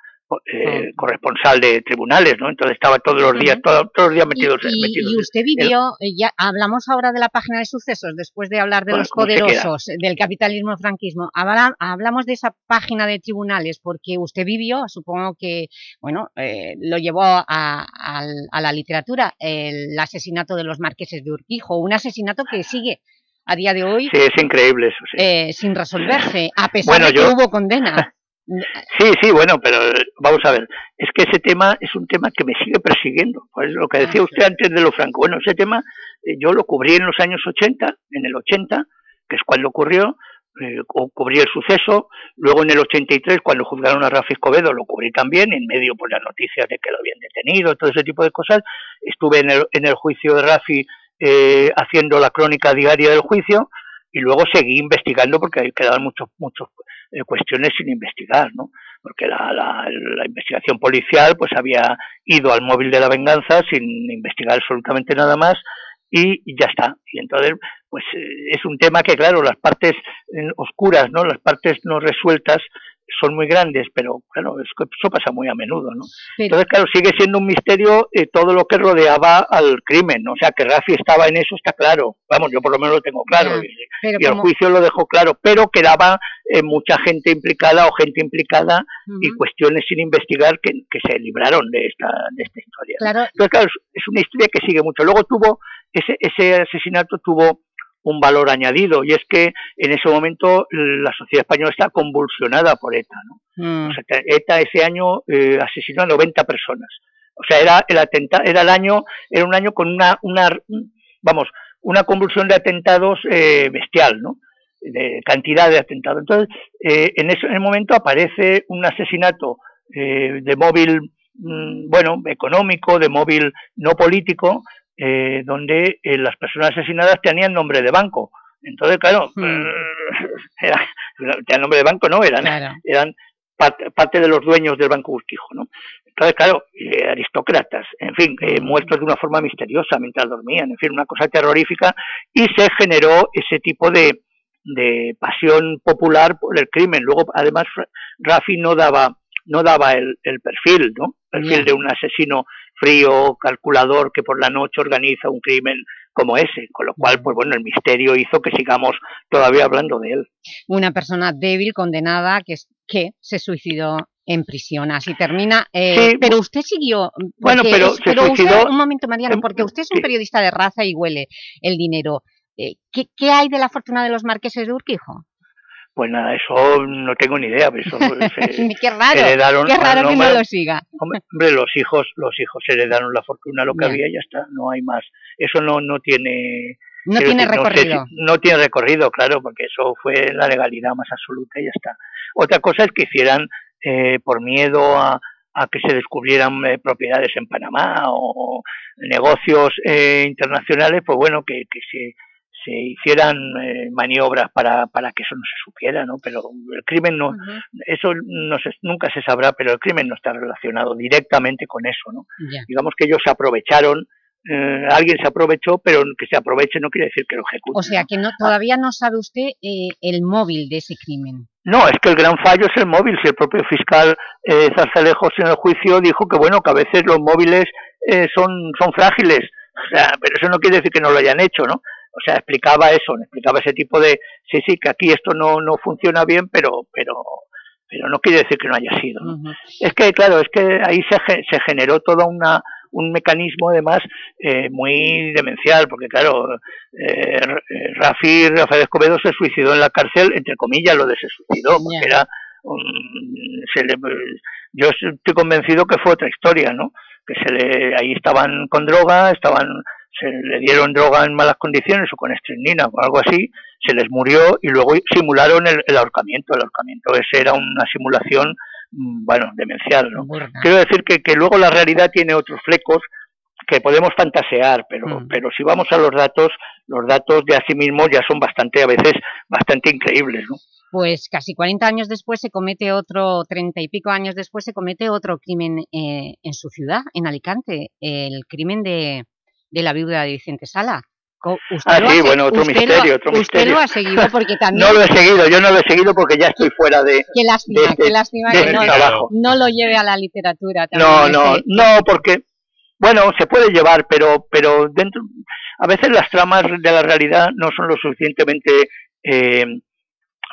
eh, mm. corresponsal de tribunales, ¿no? Entonces estaba todos los días, todos los días metidos. Y, y, usted vivió, eh, ya hablamos ahora de la página de sucesos, después de hablar de los poderosos, del capitalismo franquismo, hablamos de esa página de tribunales, porque usted vivió, supongo que, bueno, eh, lo llevó a, a, la literatura, el asesinato de los marqueses de Urquijo, un asesinato que sigue a día de hoy... Sí, es increíble eso, sí. sin resolverse, a pesar de que hubo condena. Sí, sí, bueno, pero vamos a ver, es que ese tema es un tema que me sigue persiguiendo, pues lo que decía ah, usted antes de lo franco, bueno, ese tema eh, yo lo cubrí en los años 80, en el 80, que es cuando ocurrió, eh, cubrí el suceso, luego en el 83 cuando juzgaron a Rafi Escobedo lo cubrí también, en medio por las noticias de que lo habían detenido, todo ese tipo de cosas, estuve en el, en el juicio de Rafi eh, haciendo la crónica diaria del juicio, y luego seguí investigando porque quedaban muchos muchos eh, cuestiones sin investigar, ¿no? Porque la, la, investigación policial pues había ido al móvil de la venganza sin investigar absolutamente nada más y, ya está. Y entonces, pues eh, es un tema que, claro, las partes eh, oscuras, ¿no? Las partes no resueltas son muy grandes, pero claro, eso pasa muy a menudo, ¿no? Entonces, claro, sigue siendo un misterio eh, todo lo que rodeaba al crimen, o sea, que Rafi estaba en eso está claro, vamos, yo por lo menos lo tengo claro, y, el juicio lo dejó claro, pero quedaba eh, mucha gente implicada o gente implicada y cuestiones sin investigar que, se libraron de esta, de esta historia. Entonces, claro, es una historia que sigue mucho. Luego tuvo, ese, ese asesinato tuvo un valor añadido y es que en ese momento la sociedad española está convulsionada por ETA. ¿no? Mm. O sea, ETA ese año eh, asesinó a 90 personas. O sea, era el atentado, era el año, era un año con una, una vamos, una convulsión de atentados eh, bestial, ¿no? De cantidad de atentados. Entonces, eh, en ese en el momento aparece un asesinato eh, de móvil, mm, bueno, económico, de móvil no político, eh, donde eh, las personas asesinadas tenían nombre de banco. Entonces, claro, hmm. eh, tenían nombre de banco, no, eran, eran parte, de los dueños del Banco Urquijo, ¿no? Entonces, claro, aristócratas, en fin, hmm. muertos de una forma misteriosa mientras dormían, en fin, una cosa terrorífica, y se generó ese tipo de, de pasión popular por el crimen. Luego, además, Rafi no daba no daba el, el perfil, ¿no? El perfil de un asesino frío, calculador, que por la noche organiza un crimen como ese, con lo cual, pues bueno, el misterio hizo que sigamos todavía hablando de él. Una persona débil, condenada, que, que se suicidó en prisión, así termina. Eh, pero usted siguió... Bueno, pero se suicidó... un momento, Mariano, porque usted es un periodista de raza y huele el dinero. Eh, ¿qué, ¿Qué hay de la fortuna de los marqueses de Urquijo? Pues nada, eso no tengo ni idea. Eso qué raro, qué raro que no lo siga. Hombre, los hijos, los hijos heredaron la fortuna, lo que había y ya está, no hay más. Eso no, no tiene... No tiene recorrido. No, tiene recorrido, claro, porque eso fue la legalidad más absoluta y ya está. Otra cosa es que hicieran eh, por miedo a, a que se descubrieran eh, propiedades en Panamá o negocios eh, internacionales, pues bueno, que, que se se hicieran eh, maniobras para, para que eso no se supiera, ¿no? Pero el crimen no, eso no se, nunca se sabrá, pero el crimen no está relacionado directamente con eso, ¿no? Digamos que ellos se aprovecharon, eh, alguien se aprovechó, pero que se aproveche no quiere decir que lo ejecute. O sea, que no, todavía no sabe usted eh, el móvil de ese crimen. No, es que el gran fallo es el móvil. Si el propio fiscal eh, Zarzalejos en el juicio dijo que, bueno, que a veces los móviles son, son frágiles, o sea, pero eso no quiere decir que no lo hayan hecho, ¿no? O sea, explicaba eso, explicaba ese tipo de, sí, sí, que aquí esto no, no funciona bien, pero, pero, pero no quiere decir que no haya sido. Es que, claro, es que ahí se, se generó toda una, un mecanismo además eh, muy demencial, porque claro, eh, Rafi Rafael Escobedo se suicidó en la cárcel, entre comillas, lo de se suicidó, porque era se le, yo estoy convencido que fue otra historia, ¿no? Que se le, ahí estaban con droga, estaban se le dieron droga en malas condiciones o con estrinina o algo así, se les murió y luego simularon el, ahorcamiento. El ahorcamiento ese era una simulación, mm, bueno, demencial, ¿no? Quiero decir que, que luego la realidad tiene otros flecos que podemos fantasear, pero, mm. pero si vamos a los datos, los datos de sí mismos ya son bastante, a veces, bastante increíbles, ¿no? Pues casi 40 años después se comete otro, 30 y pico años después se comete otro crimen eh, en su ciudad, en Alicante, el crimen de, de la viuda de Vicente Sala. ah, sí, bueno, otro misterio, otro usted lo ha seguido porque también... no lo he seguido, yo no lo he seguido porque ya estoy fuera de Qué lástima, este qué lástima que no, no, lo lleve a la literatura. no, no, no, porque, bueno, se puede llevar, pero, pero dentro... A veces las tramas de la realidad no son lo suficientemente eh,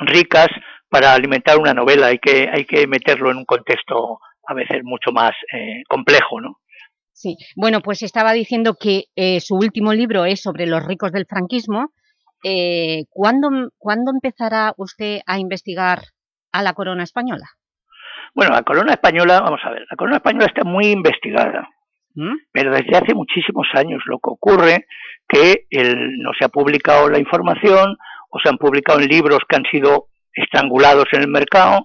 ricas para alimentar una novela, hay que, hay que meterlo en un contexto a veces mucho más eh, complejo, ¿no? Sí, bueno, pues estaba diciendo que eh, su último libro es sobre los ricos del franquismo. Eh, ¿cuándo, empezará usted a investigar a la corona española? Bueno, la corona española, vamos a ver, la corona española está muy investigada, ¿Mm? pero desde hace muchísimos años. Lo que ocurre que no se ha publicado la información o se han publicado en libros que han sido estrangulados en el mercado,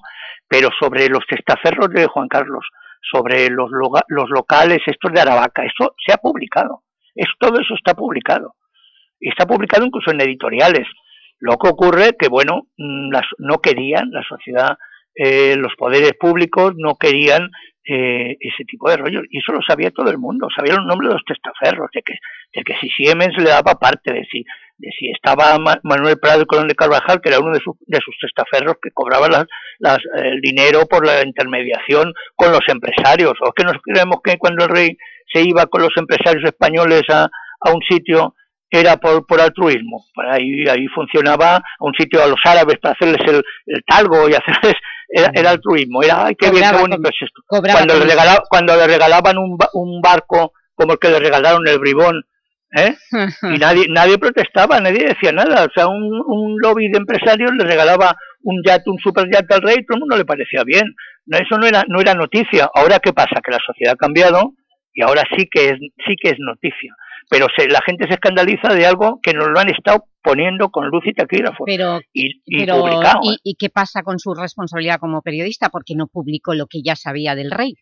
pero sobre los testaferros de Juan Carlos sobre los, los locales estos de Aravaca. Eso se ha publicado. Es, todo eso está publicado. Y está publicado incluso en editoriales. Lo que ocurre que, bueno, mm, las, no querían, la sociedad, eh, los poderes públicos no querían eh, ese tipo de rollos. Y eso lo sabía todo el mundo. Sabía los nombres de los testaferros, de que, de que si Siemens le daba parte, de si de si estaba Manuel Prado, el Colón de Carvajal, que era uno de, sus de sus testaferros que cobraba las, las, el dinero por la intermediación con los empresarios. O es que nos creemos que cuando el rey se iba con los empresarios españoles a, a un sitio era por, por altruismo. Ahí, ahí funcionaba a un sitio a los árabes para hacerles el, el talgo y hacerles era, era altruismo. Era, ay, qué bien, qué bonito es esto. Cuando le, regala, cuando le regalaban un, un barco como el que le regalaron el bribón, ¿eh? y nadie, nadie protestaba, nadie decía nada. O sea, un, un lobby de empresarios le regalaba un yate, un super yate al rey, todo el mundo le parecía bien. No, eso no era, no era noticia. Ahora, ¿qué pasa? Que la sociedad ha cambiado y ahora sí que es, sí que es noticia pero se, la gente se escandaliza de algo que nos lo han estado poniendo con luz y taquígrafo pero, y, y publicado. ¿y, ¿Y qué pasa con su responsabilidad como periodista? Porque no publicó lo que ya sabía del rey.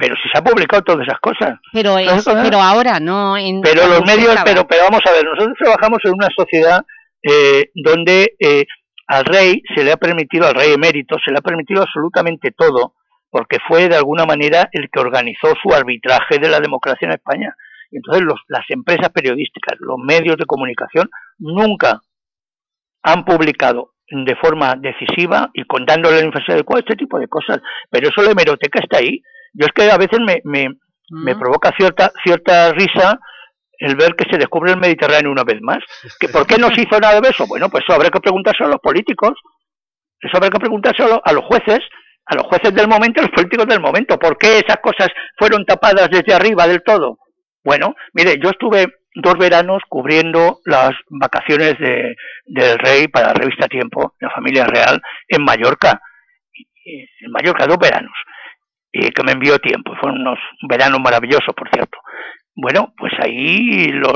Pero si se ha publicado todas esas cosas. Pero, es, Nosotros, pero ahora, no en... Pero los medios, pero, pero vamos a ver, nosotros trabajamos en una sociedad eh, donde eh, al rey se le ha permitido, al rey emérito, se le ha permitido absolutamente todo, porque fue de alguna manera el que organizó su arbitraje de la democracia en España. Y entonces los, las empresas periodísticas, los medios de comunicación, nunca han publicado de forma decisiva y contándole la influencia adecuada este tipo de cosas. Pero eso la hemeroteca está ahí. Yo es que a veces me, me, me provoca cierta, cierta risa el ver que se descubre el Mediterráneo una vez más. ¿Que ¿Por qué no se hizo nada de eso? Bueno, pues eso habrá que preguntárselo a los políticos, eso habrá que preguntárselo a los jueces, a los jueces del momento y a los políticos del momento. ¿Por qué esas cosas fueron tapadas desde arriba del todo? Bueno, mire, yo estuve dos veranos cubriendo las vacaciones de, del rey para la revista Tiempo, la familia real, en Mallorca. En Mallorca, dos veranos, y que me envió tiempo. Fueron unos veranos maravillosos, por cierto. Bueno, pues ahí lo,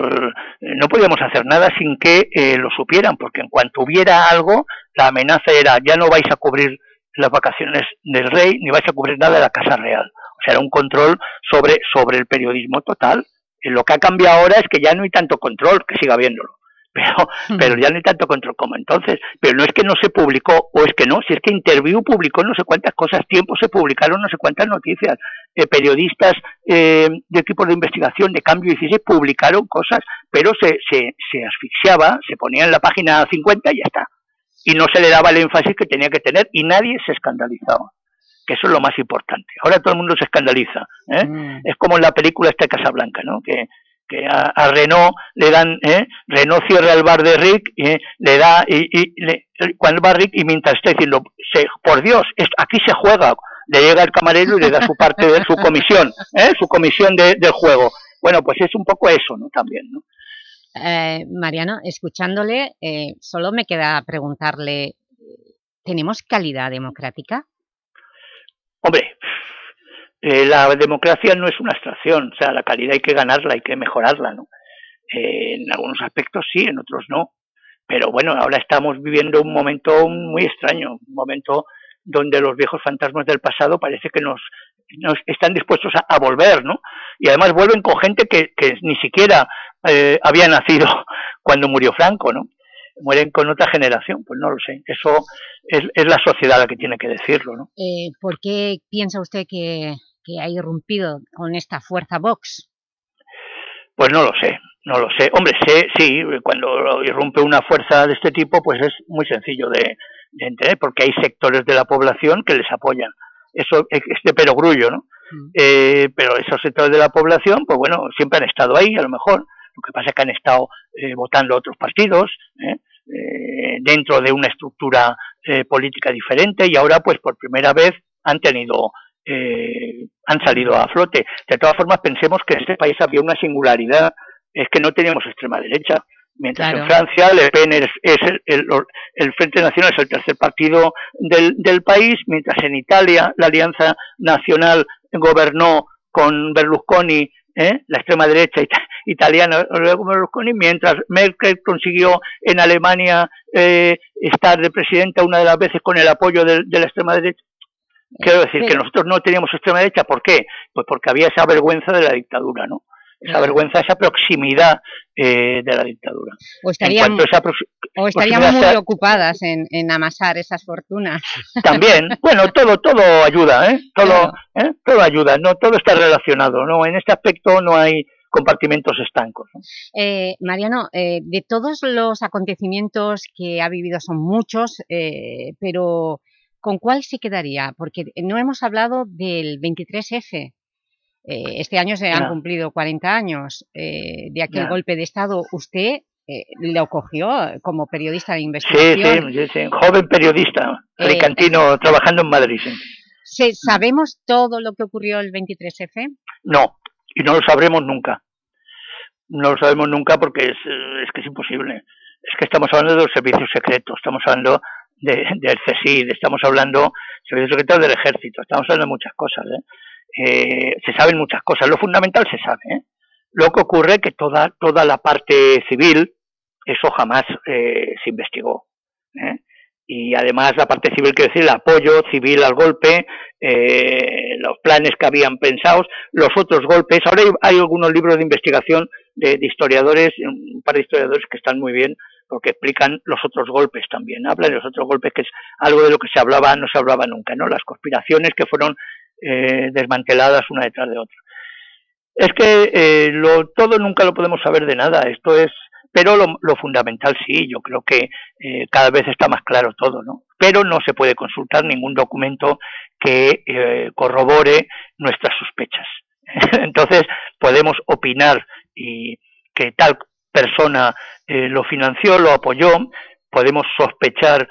no podíamos hacer nada sin que eh, lo supieran, porque en cuanto hubiera algo, la amenaza era ya no vais a cubrir las vacaciones del rey, ni vais a cubrir nada de la Casa Real. O sea, era un control sobre, sobre el periodismo total. Lo que ha cambiado ahora es que ya no hay tanto control, que siga habiéndolo. Pero, pero ya no hay tanto control como entonces. Pero no es que no se publicó, o es que no, si es que Interview publicó no sé cuántas cosas, tiempo se publicaron no sé cuántas noticias, eh, periodistas eh, de equipos de investigación de Cambio 16 publicaron cosas, pero se, se, se asfixiaba, se ponía en la página 50 y ya está. Y no se le daba el énfasis que tenía que tener y nadie se escandalizaba que eso es lo más importante. Ahora todo el mundo se escandaliza. ¿eh? Mm. Es como en la película esta de Casablanca, ¿no? que, que a, a, Renault le dan, ¿eh? Renault cierra el bar de Rick, ¿eh? le da, y, y le, cuando va Rick, y mientras está diciendo, se, por Dios, es, aquí se juega, le llega el camarero y le da su parte de su comisión, ¿eh? su comisión de, del juego. Bueno, pues es un poco eso, ¿no? También, ¿no? Eh, Mariano, escuchándole, eh, solo me queda preguntarle, ¿tenemos calidad democrática? Hombre, eh, la democracia no es una abstracción, o sea, la calidad hay que ganarla, hay que mejorarla, ¿no? Eh, en algunos aspectos sí, en otros no. Pero bueno, ahora estamos viviendo un momento muy extraño, un momento donde los viejos fantasmas del pasado parece que nos, nos están dispuestos a, volver, ¿no? Y además vuelven con gente que, que ni siquiera eh, había nacido cuando murió Franco, ¿no? mueren con otra generación, pues no lo sé. Eso es, es la sociedad la que tiene que decirlo, ¿no? Eh, ¿Por qué piensa usted que, que, ha irrumpido con esta fuerza Vox? Pues no lo sé, no lo sé. Hombre, sé, sí, cuando irrumpe una fuerza de este tipo, pues es muy sencillo de, de entender, porque hay sectores de la población que les apoyan. Eso es de perogrullo, ¿no? Mm. Eh, pero esos sectores de la población, pues bueno, siempre han estado ahí, a lo mejor, lo que pasa es que han estado eh, votando otros partidos ¿eh? Eh, dentro de una estructura eh, política diferente y ahora pues por primera vez han tenido eh, han salido a flote. De todas formas pensemos que en este país había una singularidad, es que no teníamos extrema derecha. Mientras claro. en Francia Le Pen es, es el, el, el, Frente Nacional es el tercer partido del, del país, mientras en Italia la Alianza Nacional gobernó con Berlusconi ¿eh? la extrema derecha it italiana luego Berlusconi, mientras Merkel consiguió en Alemania eh, estar de presidenta una de las veces con el apoyo de, de la extrema derecha. Quiero decir sí. que nosotros no teníamos extrema derecha, ¿por qué? Pues porque había esa vergüenza de la dictadura, ¿no? Esa vergüenza, esa proximidad eh, de la dictadura. O estarían, o estaríamos muy sea, ocupadas en, en, amasar esas fortunas. También, bueno, todo todo ayuda, ¿eh? Todo, claro. ¿eh? todo ayuda, no todo está relacionado, ¿no? En este aspecto no hay compartimentos estancos. Eh, Mariano, eh, de todos los acontecimientos que ha vivido son muchos, eh, pero ¿con cuál se quedaría? Porque no hemos hablado del 23F. este año se han cumplido 40 años de aquel golpe de Estado. ¿Usted lo cogió como periodista de investigación? Sí, sí, sí. joven periodista, alicantino, trabajando en Madrid. ¿Sabemos todo lo que ocurrió el 23F? No, y no lo sabremos nunca. No lo sabemos nunca porque es, es que es imposible. Es que estamos hablando de los servicios secretos, estamos hablando de, del CSID, estamos hablando de servicios secretos del ejército, estamos hablando de muchas cosas. ¿eh? Eh, se saben muchas cosas, lo fundamental se sabe. ¿eh? Lo que ocurre es que toda, toda la parte civil, eso jamás se investigó. ¿eh? y además la parte civil, quiero decir, el apoyo civil al golpe, eh, los planes que habían pensados, los otros golpes. Ahora hay, algunos libros de investigación de, historiadores, un par de historiadores que están muy bien porque explican los otros golpes también. Hablan de los otros golpes, que es algo de lo que se hablaba, no se hablaba nunca, ¿no? Las conspiraciones que fueron eh, desmanteladas una detrás de otra. Es que eh, lo, todo nunca lo podemos saber de nada. Esto es pero lo, fundamental sí, yo creo que eh, cada vez está más claro todo, ¿no? Pero no se puede consultar ningún documento que eh, corrobore nuestras sospechas. Entonces podemos opinar y que tal persona eh, lo financió, lo apoyó, podemos sospechar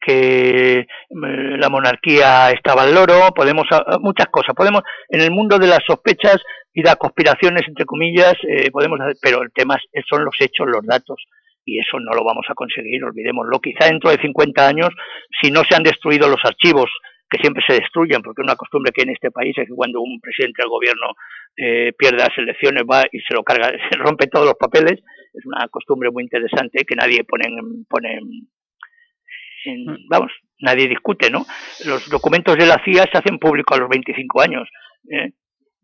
que la monarquía estaba al loro, podemos muchas cosas, podemos en el mundo de las sospechas y las conspiraciones, entre comillas, eh, podemos pero el tema son los hechos, los datos, y eso no lo vamos a conseguir, olvidémoslo. Quizá dentro de 50 años, si no se han destruido los archivos, que siempre se destruyen, porque una costumbre que hay en este país es que cuando un presidente del gobierno eh, pierde las elecciones va y se lo carga, se rompe todos los papeles, es una costumbre muy interesante que nadie pone, pone en, mm. vamos, nadie discute, ¿no? Los documentos de la CIA se hacen públicos a los 25 años. ¿eh?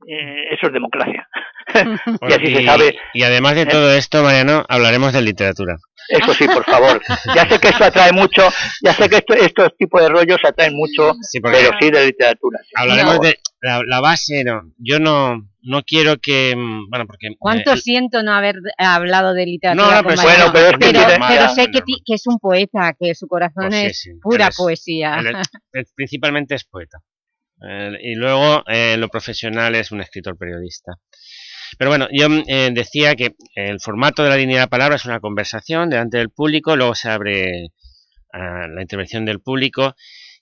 Eh, eso es democracia. y así se sabe. Y además de todo esto, Mariano, hablaremos de literatura. Eso sí, por favor. Ya sé que esto atrae mucho, ya sé que esto, estos tipos de rollos atraen mucho, pero sí de literatura. Hablaremos de la, base, no. Yo no, no quiero que, mm, bueno, porque... ¿Cuánto siento no haber hablado de literatura? No, pues bueno, pero, es que pero, sé que, que, es un poeta, que su corazón pues es pura poesía. principalmente es poeta. Eh, y luego, eh, lo profesional es un escritor periodista. Pero bueno, yo eh, decía que el formato de la línea de la palabra es una conversación delante del público, luego se abre la intervención del público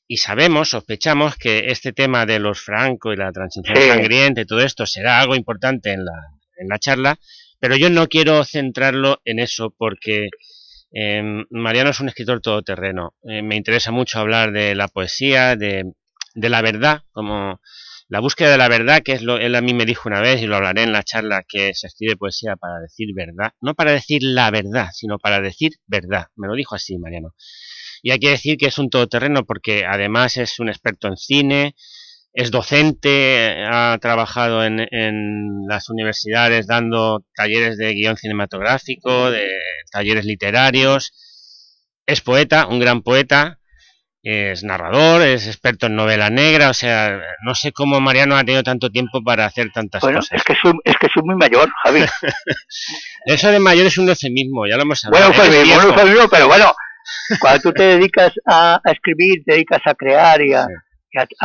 y sabemos, sospechamos que este tema de los francos y la transición sangrienta y todo esto será algo importante en la, en la charla, pero yo no quiero centrarlo en eso porque Mariano es un escritor todoterreno. me interesa mucho hablar de la poesía, de de la verdad, como la búsqueda de la verdad, que es lo él a mí me dijo una vez y lo hablaré en la charla, que se escribe poesía para decir verdad, no para decir la verdad, sino para decir verdad. Me lo dijo así, Mariano. Y hay que decir que es un todoterreno porque además es un experto en cine, es docente, ha trabajado en, en las universidades dando talleres de guion cinematográfico, de talleres literarios, es poeta, un gran poeta, es narrador, es experto en novela negra, o sea, no sé cómo Mariano ha tenido tanto tiempo para hacer tantas bueno, cosas. Es que, soy, es que soy muy mayor, Javi. Eso de mayor es un eufemismo, ya lo hemos hablado. Bueno, eufemismo, eufemismo, pero bueno, cuando tú te dedicas a, escribir, te dedicas a crear y a,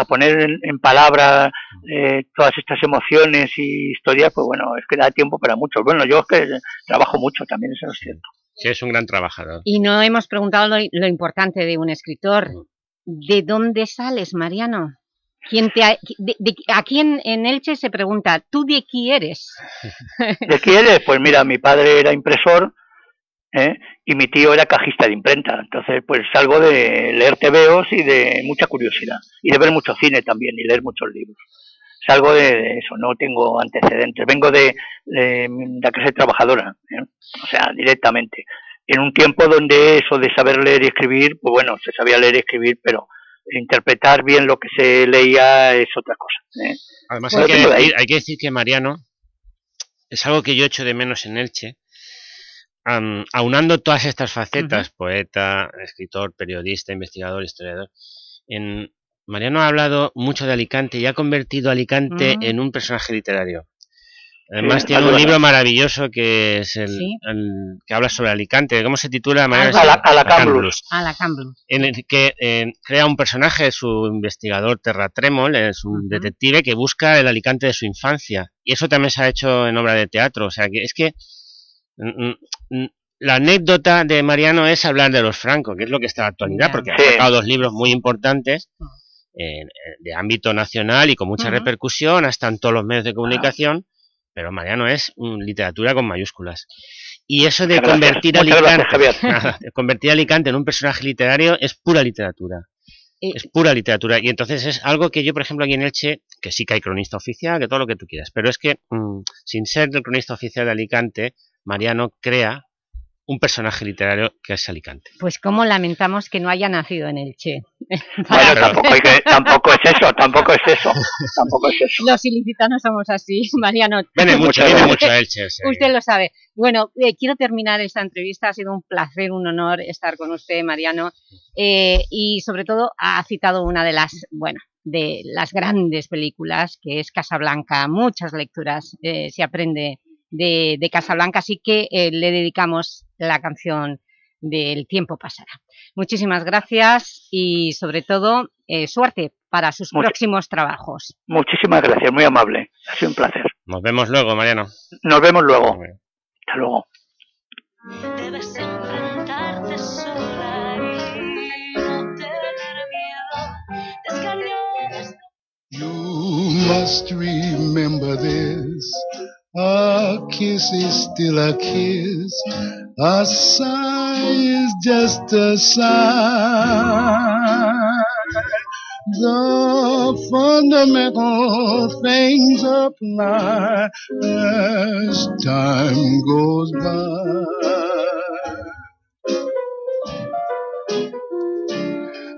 poner en, palabras eh, todas estas emociones y historias, pues bueno, es que da tiempo para muchos. Bueno, yo es que trabajo mucho también, eso es cierto. Sí, es un gran trabajador. Y no hemos preguntado lo, importante de un escritor. ¿De dónde sales, Mariano? ¿Quién te aquí en, Elche se pregunta, ¿tú de quién eres? ¿De quién eres? Pues mira, mi padre era impresor ¿eh? y mi tío era cajista de imprenta. Entonces, pues salgo de leer tebeos y de mucha curiosidad. Y de ver mucho cine también y leer muchos libros. Salgo de, eso, no tengo antecedentes. Vengo de, la clase trabajadora, ¿eh? o sea, directamente. En un tiempo donde eso de saber leer y escribir, pues bueno, se sabía leer y escribir, pero interpretar bien lo que se leía es otra cosa. ¿eh? Además hay que, decir, hay que, decir, que Mariano es algo que yo echo de menos en Elche, aunando todas estas facetas, poeta, escritor, periodista, investigador, historiador, en, Mariano ha hablado mucho de Alicante y ha convertido a Alicante mm. en un personaje literario. Además Sí, tiene un libro maravilloso que es el, Sí. el que habla sobre Alicante. ¿Cómo se titula? Blues. A la Camblu. En el que eh, crea un personaje, su investigador Terratremol, es un detective que busca el Alicante de su infancia. Y eso también se ha hecho en obra de teatro. O sea que es que mm, mm, la anécdota de Mariano es hablar de los francos, que es lo que está en la actualidad, porque ha sacado dos libros muy importantes eh, de ámbito nacional y con mucha repercusión, hasta en todos los medios de comunicación, pero Mariano es mm, literatura con mayúsculas. Y eso de convertir gracias, Alicante, Javier. nada, de convertir a Alicante en un personaje literario es pura literatura. Es pura literatura. Y entonces es algo que yo, por ejemplo, aquí en Elche, que sí que hay cronista oficial, que todo lo que tú quieras, pero es que mm, sin ser el cronista oficial de Alicante, Mariano crea un personaje literario que es Alicante. Pues cómo lamentamos que no haya nacido en Elche. Bueno, tampoco, hay que, tampoco es eso, tampoco es eso, tampoco es eso. Los ilicitanos somos así, Mariano. Viene mucho, viene mucho a Elche. sí. Usted lo sabe. Bueno, eh, quiero terminar esta entrevista. Ha sido un placer, un honor estar con usted, Mariano. Eh, y sobre todo ha citado una de las, bueno, de las grandes películas, que es Casablanca. Muchas lecturas eh, se aprende de, de Casablanca, así que eh, le dedicamos la canción del tiempo pasará. Muchísimas gracias y sobre todo eh, suerte para sus Muchas- próximos trabajos. Muchísimas gracias, muy amable. Ha sido un placer. Nos vemos luego, Mariano. Nos vemos luego. Hasta luego. Debes enfrentarte sola y no tener miedo. You must remember this. A kiss is still a kiss. A sigh is just a sigh. The fundamental things apply as time goes by.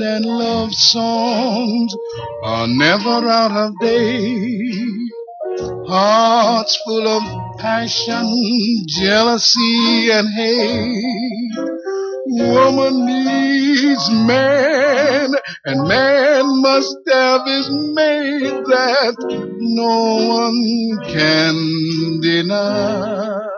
And love songs are never out of date. Hearts full of passion, jealousy, and hate. Woman needs man, and man must have his mate that no one can deny.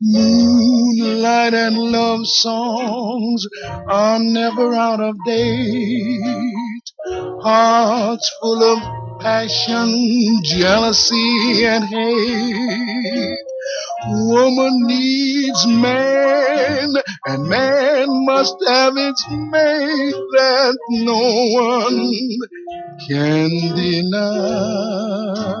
Moonlight and love songs are never out of date. Hearts full of passion, jealousy, and hate. Woman needs man, and man must have its mate that no one can deny.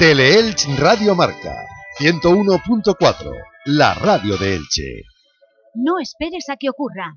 Teleelch Radio Marca 101.4, la radio de Elche. No esperes a que ocurra.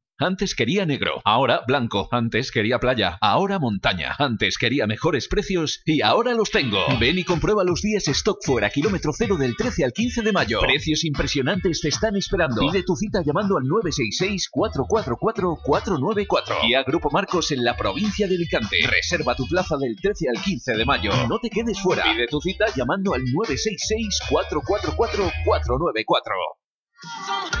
Antes quería negro, ahora blanco. Antes quería playa, ahora montaña. Antes quería mejores precios y ahora los tengo. Ven y comprueba los días stock fuera, kilómetro cero del 13 al 15 de mayo. Precios impresionantes te están esperando. Pide tu cita llamando al 966-444-494. Y a Grupo Marcos en la provincia de Alicante. Reserva tu plaza del 13 al 15 de mayo. No te quedes fuera. Pide tu cita llamando al 966-444-494.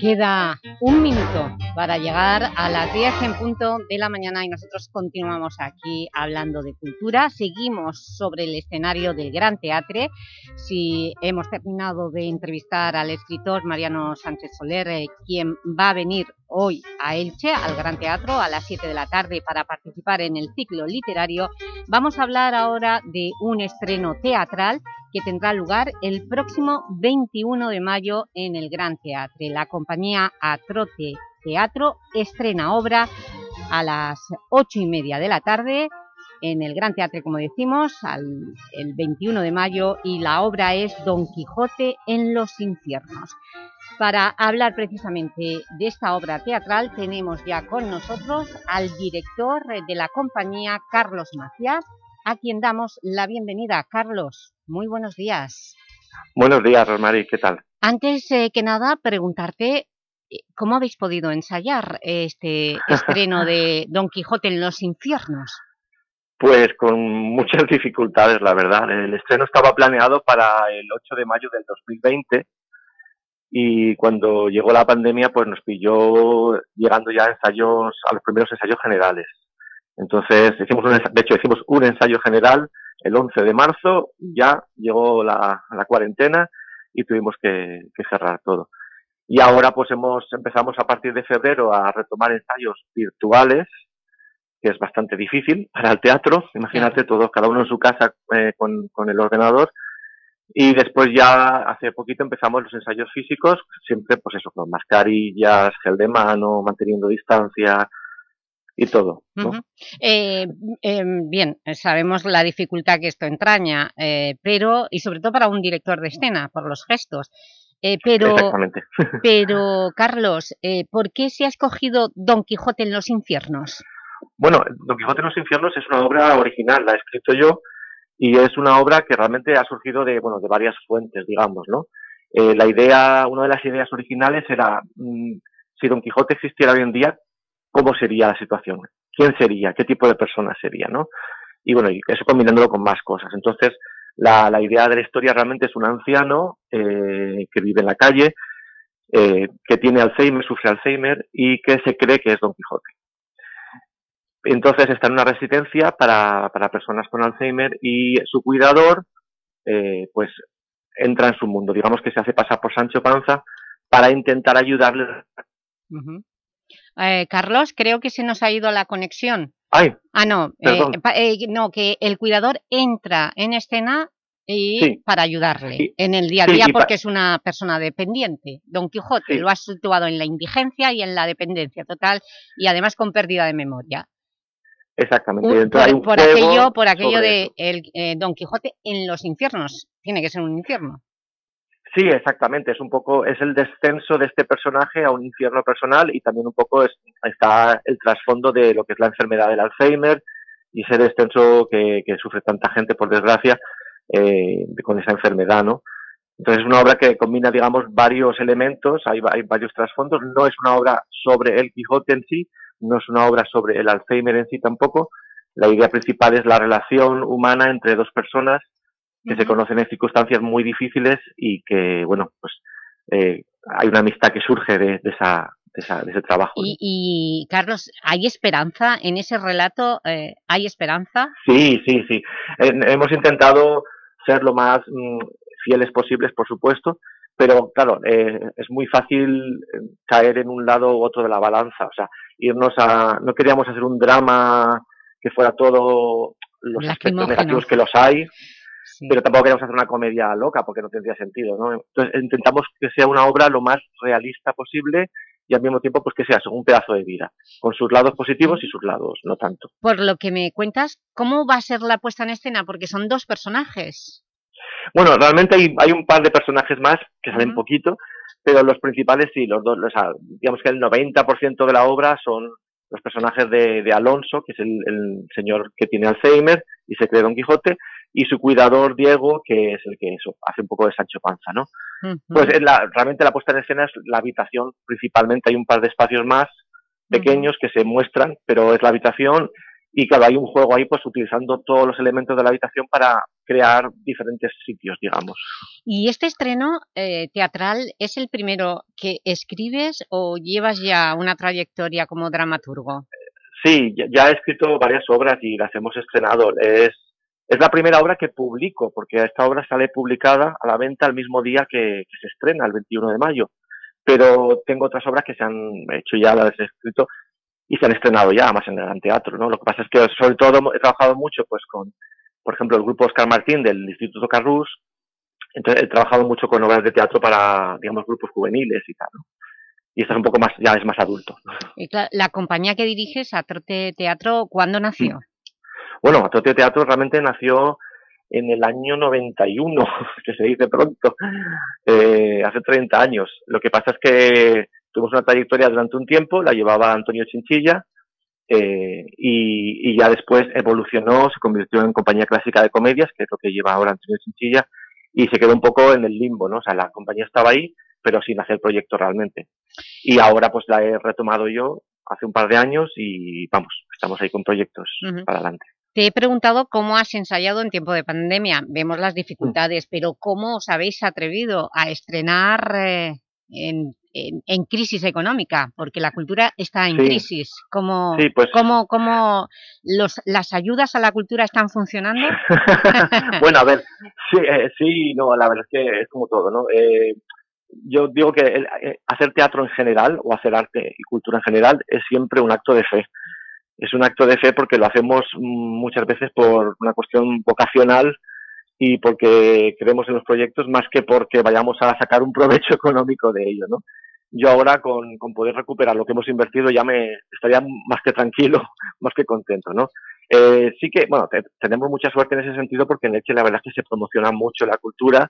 Queda un minuto para llegar a las 10 en punto de la mañana y nosotros continuamos aquí hablando de cultura. Seguimos sobre el escenario del Gran Teatre. Si hemos terminado de entrevistar al escritor Mariano Sánchez Soler, eh, quien va a venir hoy a Elche, al Gran Teatro, a las 7 de la tarde para participar en el ciclo literario, vamos a hablar ahora de un estreno teatral que tendrá lugar el próximo 21 de mayo en el Gran Teatro. La compañía Atrote Teatro estrena obra a las 8 y media de la tarde en el Gran Teatro, como decimos, el 21 de mayo, y la obra es Don Quijote en los infiernos. Para hablar precisamente de esta obra teatral tenemos ya con nosotros al director de la compañía, Carlos Macías, a quien damos la bienvenida. Carlos, muy buenos días. Buenos días, Rosmary, ¿qué tal? Antes eh, que nada, preguntarte eh, ¿cómo habéis podido ensayar este estreno de Don Quijote en los infiernos? Pues con muchas dificultades, la verdad. El estreno estaba planeado para el 8 de mayo del 2020 y cuando llegó la pandemia pues nos pilló llegando ya a ensayos, a los primeros ensayos generales. Entonces, hicimos un, de hecho, hicimos un ensayo general el 11 de marzo, ya llegó la, la cuarentena y tuvimos que, que, cerrar todo. Y ahora pues hemos, empezamos a partir de febrero a retomar ensayos virtuales, que es bastante difícil para el teatro. Imagínate todos, cada uno en su casa eh, con, con el ordenador, y después ya hace poquito empezamos los ensayos físicos, siempre pues eso, con mascarillas, gel de mano, manteniendo distancia y todo. eh, eh, bien, sabemos la dificultad que esto entraña, eh, pero, y sobre todo para un director de escena, por los gestos. Eh, pero, pero, Carlos, ¿por qué se ha escogido Don Quijote en los infiernos? Bueno, Don Quijote en los infiernos es una obra original, la he escrito yo, y es una obra que realmente ha surgido de, bueno, de varias fuentes, digamos, ¿no? Eh, la idea, una de las ideas originales era, mmm, si Don Quijote existiera hoy en día, ¿cómo sería la situación? ¿Quién sería? ¿Qué tipo de persona sería, no? Y bueno, y eso combinándolo con más cosas. Entonces, la, la idea de la historia realmente es un anciano eh, que vive en la calle, eh, que tiene Alzheimer, sufre Alzheimer y que se cree que es Don Quijote. Entonces está en una residencia para, para personas con Alzheimer y su cuidador eh, pues entra en su mundo. Digamos que se hace pasar por Sancho Panza para intentar ayudarle. Ujú. Eh, Carlos, creo que se nos ha ido la conexión. ¡Ay! Ah, no, eh, eh, no, que el cuidador entra en escena y Sí. para ayudarle en el día a día porque es una persona dependiente. Don Quijote lo ha situado en la indigencia y en la dependencia total y además con pérdida de memoria. Exactamente. Un- por, un por aquello, por aquello de el, eh, Don Quijote en los infiernos. Tiene que ser un infierno. Sí, exactamente. Es un poco, es el descenso de este personaje a un infierno personal y también un poco es- está el trasfondo de lo que es la enfermedad del Alzheimer y ese descenso que, que sufre tanta gente, por desgracia, eh, con esa enfermedad, ¿no? Entonces es una obra que combina, digamos, varios elementos, hay, hay varios trasfondos. No es una obra sobre el Quijote en sí, no es una obra sobre el Alzheimer en sí tampoco. La idea principal es la relación humana entre dos personas que se conocen en circunstancias muy difíciles y que, bueno, pues eh, hay una amistad que surge de, de esa, de, esa- de ese trabajo. ¿no? Y, y, Carlos, ¿hay esperanza en ese relato? eh, ¿Hay esperanza? Sí, sí, sí. Hemos intentado ser lo más mm, fieles posibles, por supuesto, pero claro, eh, es muy fácil eh, caer en un lado u otro de la balanza. O sea, irnos a. No queríamos hacer un drama que fuera todo los aspectos negativos que los hay, Sí. pero tampoco queríamos hacer una comedia loca porque no tendría sentido, ¿no? Entonces intentamos que sea una obra lo más realista posible y al mismo tiempo pues que sea un pedazo de vida, con sus lados positivos y sus lados no tanto. Por lo que me cuentas, ¿cómo va a ser la puesta en escena? Porque son dos personajes. Bueno, realmente hay, hay un par de personajes más que salen poquito, pero los principales sí, los dos, o sea, digamos que el 90% de la obra son los personajes de, de Alonso, que es el, el señor que tiene Alzheimer y se cree Don Quijote, y su cuidador Diego, que es el que eso, hace un poco de Sancho Panza, ¿no? Pues es la, realmente la puesta en escena es la habitación principalmente, hay un par de espacios más pequeños que se muestran, pero es la habitación y claro, hay un juego ahí pues utilizando todos los elementos de la habitación para crear diferentes sitios, digamos. ¿Y este estreno eh, teatral es el primero que escribes o llevas ya una trayectoria como dramaturgo? Sí, ya, ya he escrito varias obras y las hemos estrenado. Es, es la primera obra que publico, porque esta obra sale publicada a la venta el mismo día que, que se estrena, el 21 de mayo. Pero tengo otras obras que se han hecho ya, las he escrito y se han estrenado ya, más en el teatro, ¿no? Lo que pasa es que sobre todo he trabajado mucho pues con, por ejemplo, el grupo Oscar Martín del Instituto Carrús, entonces he trabajado mucho con obras de teatro para, digamos, grupos juveniles y tal, ¿no? Y esto es un poco más, ya es más adulto. Y la compañía que diriges, Atrote Teatro, ¿cuándo nació? Bueno, Atrote Teatro realmente nació en el año 91, que se dice pronto, eh, hace 30 años. Lo que pasa es que tuvimos una trayectoria durante un tiempo, la llevaba Antonio Chinchilla, eh, y, y ya después evolucionó, se convirtió en compañía clásica de comedias, que es lo que lleva ahora Antonio Chinchilla, y se quedó un poco en el limbo, ¿no? O sea, la compañía estaba ahí, pero sin hacer proyecto realmente. Y ahora pues la he retomado yo hace un par de años y vamos, estamos ahí con proyectos para adelante. Te he preguntado cómo has ensayado en tiempo de pandemia. Vemos Mm. las dificultades, pero ¿cómo os habéis atrevido a estrenar eh, en, en- en crisis económica? Porque la cultura está en Sí. crisis. ¿Cómo, Sí, pues- cómo- cómo los, las ayudas a la cultura están funcionando? bueno, a ver, sí, eh, sí, no, la verdad es que es como todo, ¿no? Eh, yo digo que el- eh, hacer teatro en general o hacer arte y cultura en general es siempre un acto de fe. Es un acto de fe porque lo hacemos muchas veces por una cuestión vocacional y porque creemos en los proyectos más que porque vayamos a sacar un provecho económico de ello, ¿no? Yo ahora con, con poder recuperar lo que hemos invertido ya me estaría más que tranquilo, más que contento, ¿no? Eh, sí que, bueno, te- tenemos mucha suerte en ese sentido porque en Elche la verdad es que se promociona mucho la cultura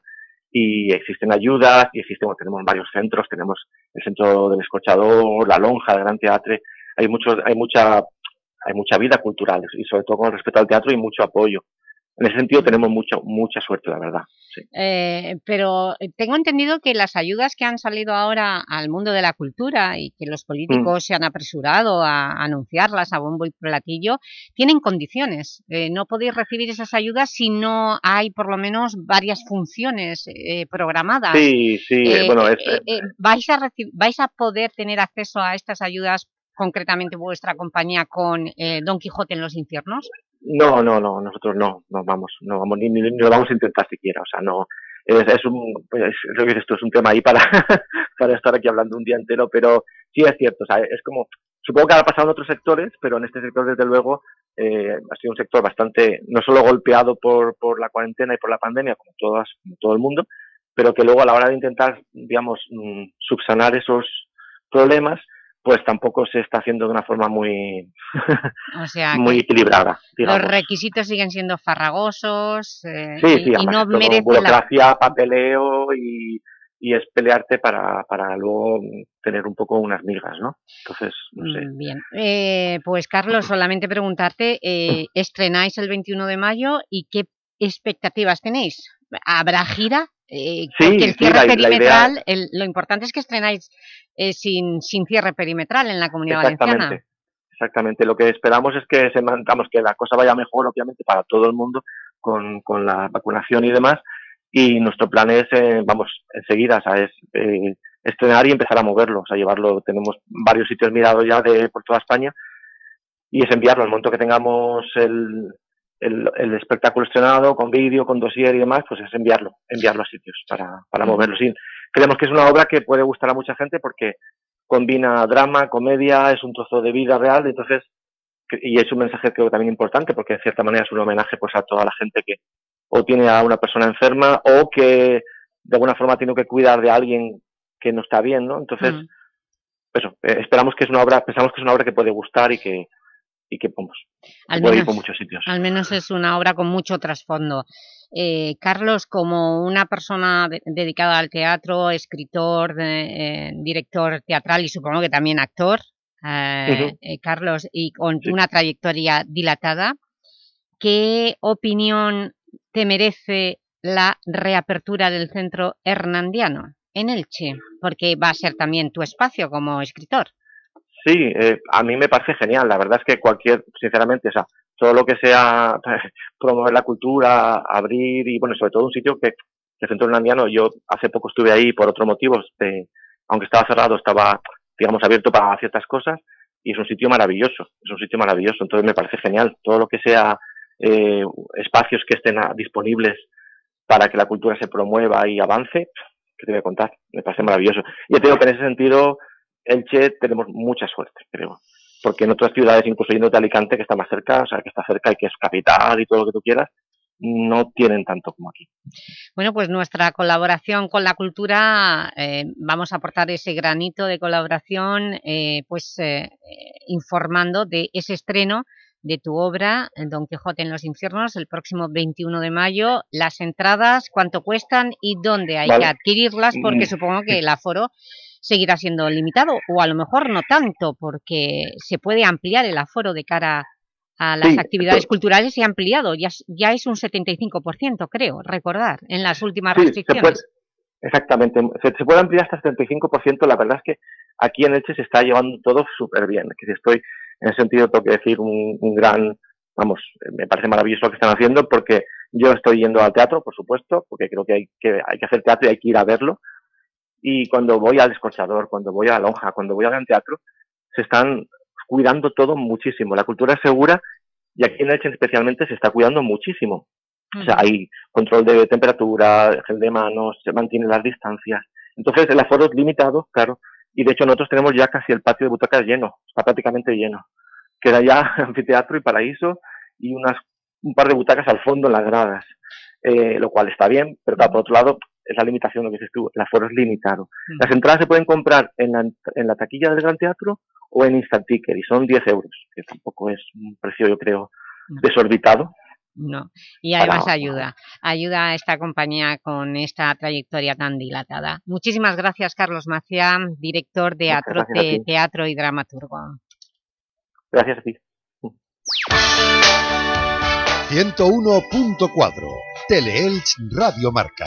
y existen ayudas y existen, bueno, tenemos varios centros, tenemos el centro del escuchador, la lonja, el gran teatro, hay muchos, hay mucha, hay mucha vida cultural y sobre todo con respecto al teatro y mucho apoyo. En ese sentido tenemos mucha, mucha suerte, la verdad. Sí. Eh, pero tengo entendido que las ayudas que han salido ahora al mundo de la cultura y que los políticos se han apresurado a anunciarlas a bombo y platillo, tienen condiciones. Eh, no podéis recibir esas ayudas si no hay por lo menos varias funciones eh, programadas. Sí, sí, Eh, bueno, es, eh, eh, ¿vais, a ¿Vais a poder tener acceso a estas ayudas, concretamente vuestra compañía, con eh, Don Quijote en los infiernos? No, no, no, nosotros no, no vamos, no vamos, ni, ni, lo vamos a intentar siquiera, o sea, no, es, es un, esto es un tema ahí para, para estar aquí hablando un día entero, pero sí es cierto, o sea, es como, supongo que ha pasado en otros sectores, pero en este sector, desde luego, eh, ha sido un sector bastante, no solo golpeado por, por la cuarentena y por la pandemia, como, todas, como todo el mundo, pero que luego a la hora de intentar, digamos, mm, subsanar esos problemas, pues tampoco se está haciendo de una forma muy, o sea, muy equilibrada. Digamos. Los requisitos siguen siendo farragosos eh, sí, y, no merece burocracia, la... papeleo y, y es pelearte para, para luego tener un poco unas migas, ¿no? Entonces, no sé. Mm, Bien, eh, pues Carlos, solamente preguntarte, eh, estrenáis el 21 de mayo y ¿qué expectativas tenéis? ¿Habrá gira? Eh, Sí, porque el sí, cierre la- la idea- perimetral, el- lo importante es que estrenáis eh, sin, sin cierre perimetral en la Comunidad Valenciana. Exactamente. Exactamente. Lo que esperamos es que se mantamos que la cosa vaya mejor, obviamente, para todo el mundo con, con la vacunación y demás. Y nuestro plan es, eh, vamos, enseguida, o sea, es eh, estrenar y empezar a moverlo, o sea, llevarlo. Tenemos varios sitios mirados ya de por toda España y es enviarlo al momento que tengamos el, el, el espectáculo estrenado con vídeo, con dossier y demás, pues es enviarlo, enviarlo a sitios para, para moverlo. Sí, creemos que es una obra que puede gustar a mucha gente porque combina drama, comedia, es un trozo de vida real, entonces, y es un mensaje creo que también importante porque de cierta manera es un homenaje pues a toda la gente que o tiene a una persona enferma o que de alguna forma tiene que cuidar de alguien que no está bien, ¿no? Entonces, eso, eh, esperamos que es una obra, pensamos que es una obra que puede gustar y que, y que, vamos, Al puede ir menos- por muchos sitios. Al menos es una obra con mucho trasfondo. Eh, Carlos, como una persona de- dedicada al teatro, escritor, eh, director teatral y supongo que también actor, eh, eh, Carlos, y con una trayectoria dilatada, ¿qué opinión te merece la reapertura del Centro Hernandiano en Elche? Porque va a ser también tu espacio como escritor. Sí, eh, a mí me parece genial. La verdad es que cualquier, sinceramente, o sea, todo lo que sea promover la cultura, abrir y, bueno, sobre todo un sitio que, el Centro Hernandiano, yo hace poco estuve ahí por otro motivo, este, aunque estaba cerrado, estaba, digamos, abierto para ciertas cosas y es un sitio maravilloso, es un sitio maravilloso. Entonces me parece genial. Todo lo que sea eh, espacios que estén disponibles para que la cultura se promueva y avance, ¿qué te voy a contar? Me parece maravilloso. Yo tengo que en ese sentido, Elche tenemos mucha suerte, creo. Porque en otras ciudades, incluso yendo de Alicante, que está más cerca, o sea, que está cerca y que es capital y todo lo que tú quieras, no tienen tanto como aquí. Bueno, pues nuestra colaboración con la cultura, eh, vamos a aportar ese granito de colaboración, eh, pues eh, eh, informando de ese estreno de tu obra, eh, Don Quijote en los infiernos, el próximo 21 de mayo. Las entradas, cuánto cuestan y dónde hay Vale. que adquirirlas, porque Mm. supongo que el aforo seguirá siendo limitado, o a lo mejor no tanto, porque se puede ampliar el aforo de cara a las Sí, actividades culturales y ampliado, ya, es- ya es un 75%, creo, recordar, en las últimas Sí, se restricciones. puede, exactamente. Se, se puede ampliar hasta el 75%. La verdad es que aquí en Elche se está llevando todo súper bien. Que si estoy, en ese sentido, tengo que decir un, un gran, vamos, me parece maravilloso lo que están haciendo porque yo estoy yendo al teatro, por supuesto, porque creo que hay que, hay que hacer teatro y hay que ir a verlo. Y cuando voy al Descorchador, cuando voy a la Lonja, cuando voy al Gran Teatro, se están cuidando todo muchísimo. La cultura es segura y aquí en Elche especialmente se está cuidando muchísimo. O sea, hay control de temperatura, gel de manos, se mantienen las distancias. Entonces, el aforo es limitado, claro. Y de hecho, nosotros tenemos ya casi el patio de butacas lleno, está prácticamente lleno. Queda ya anfiteatro y paraíso y unas, un par de butacas al fondo en las gradas, eh, lo cual está bien, pero claro, por otro lado, es la limitación, lo que dices tú, el aforo es limitado. Las entradas se pueden comprar en la, en la taquilla del Gran Teatro o en Instant Ticket y son 10 euros, que tampoco es un precio, yo creo, desorbitado. No, y Para- además ayuda, ayuda a esta compañía con esta trayectoria tan dilatada. Muchísimas gracias, Carlos Maciá, director de. Teatro y Dramaturgo. Gracias a ti. 101.4 Teleelch Radio Marca.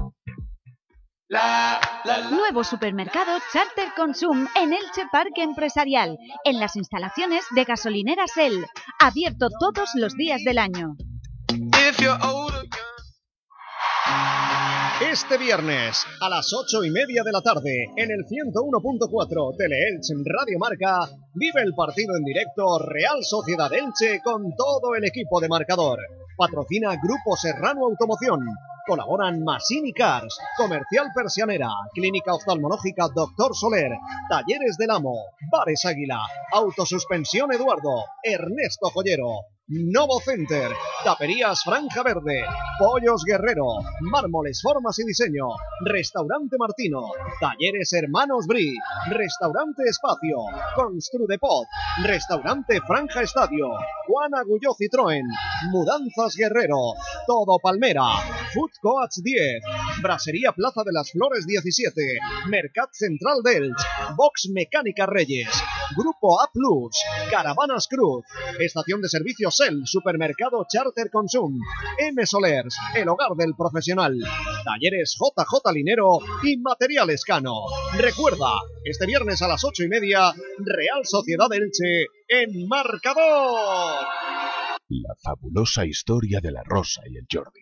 Nuevo supermercado Charter Consum en Elche Parque Empresarial, en las instalaciones de gasolineras El, abierto todos los días del año. Este viernes a las ocho y media de la tarde en el 101.4 Teleelch Radio Marca vive el partido en directo Real Sociedad Elche con todo el equipo de marcador. Patrocina Grupo Serrano Automoción. Colaboran Masini Cars, Comercial Persianera, Clínica Oftalmológica Doctor Soler, Talleres del Amo, Bares Águila, Autosuspensión Eduardo, Ernesto Joyero, Novo Center, Taperías Franja Verde, Pollos Guerrero, Mármoles Formas y Diseño, Restaurante Martino, Talleres Hermanos Bri, Restaurante Espacio, Construdepot, Restaurante Franja Estadio, Juan Agulló Citroën, Mudanzas Guerrero, Todo Palmera, Food Coach 10, Brasería Plaza de las Flores 17, Mercat Central Delch, Box Mecánica Reyes, Grupo A Plus, Caravanas Cruz, Estación de Servicios El, Supermercado Charter Consum, M Solers, El Hogar del Profesional, Talleres JJ Linero y Materiales Cano. Recuerda, este viernes a las ocho y media, Real Sociedad Elche en Marcador. La fabulosa historia de la Rosa y el Jordi.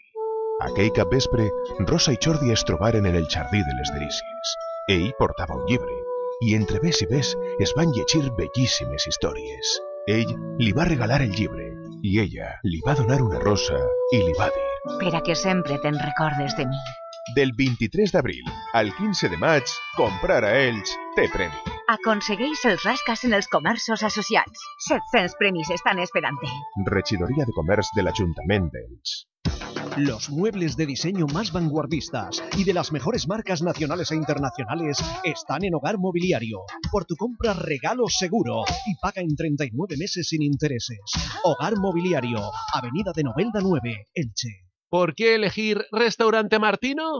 Aquell cap vespre, Rosa i Jordi es trobaren en el jardí de les Delícies. Ell portava un llibre, i entre ves i ves es van llegir bellíssimes històries. Ell li va regalar el llibre, i ella li va donar una rosa i li va dir Per a que sempre te'n recordes de mi. del 23 d'abril al 15 de maig, comprar a Elx té premi. Aconsegueix els rascas en els comerços associats. 700 premis estan esperant-te. Regidoria de Comerç de l'Ajuntament d'Elx. Los muebles de diseño más vanguardistas y de las mejores marcas nacionales e internacionales están en Hogar Mobiliario. Por tu compra regalo seguro y paga en 39 meses sin intereses. Hogar Mobiliario, Avenida de Novelda 9, Elche. ¿Por qué elegir Restaurante Martino?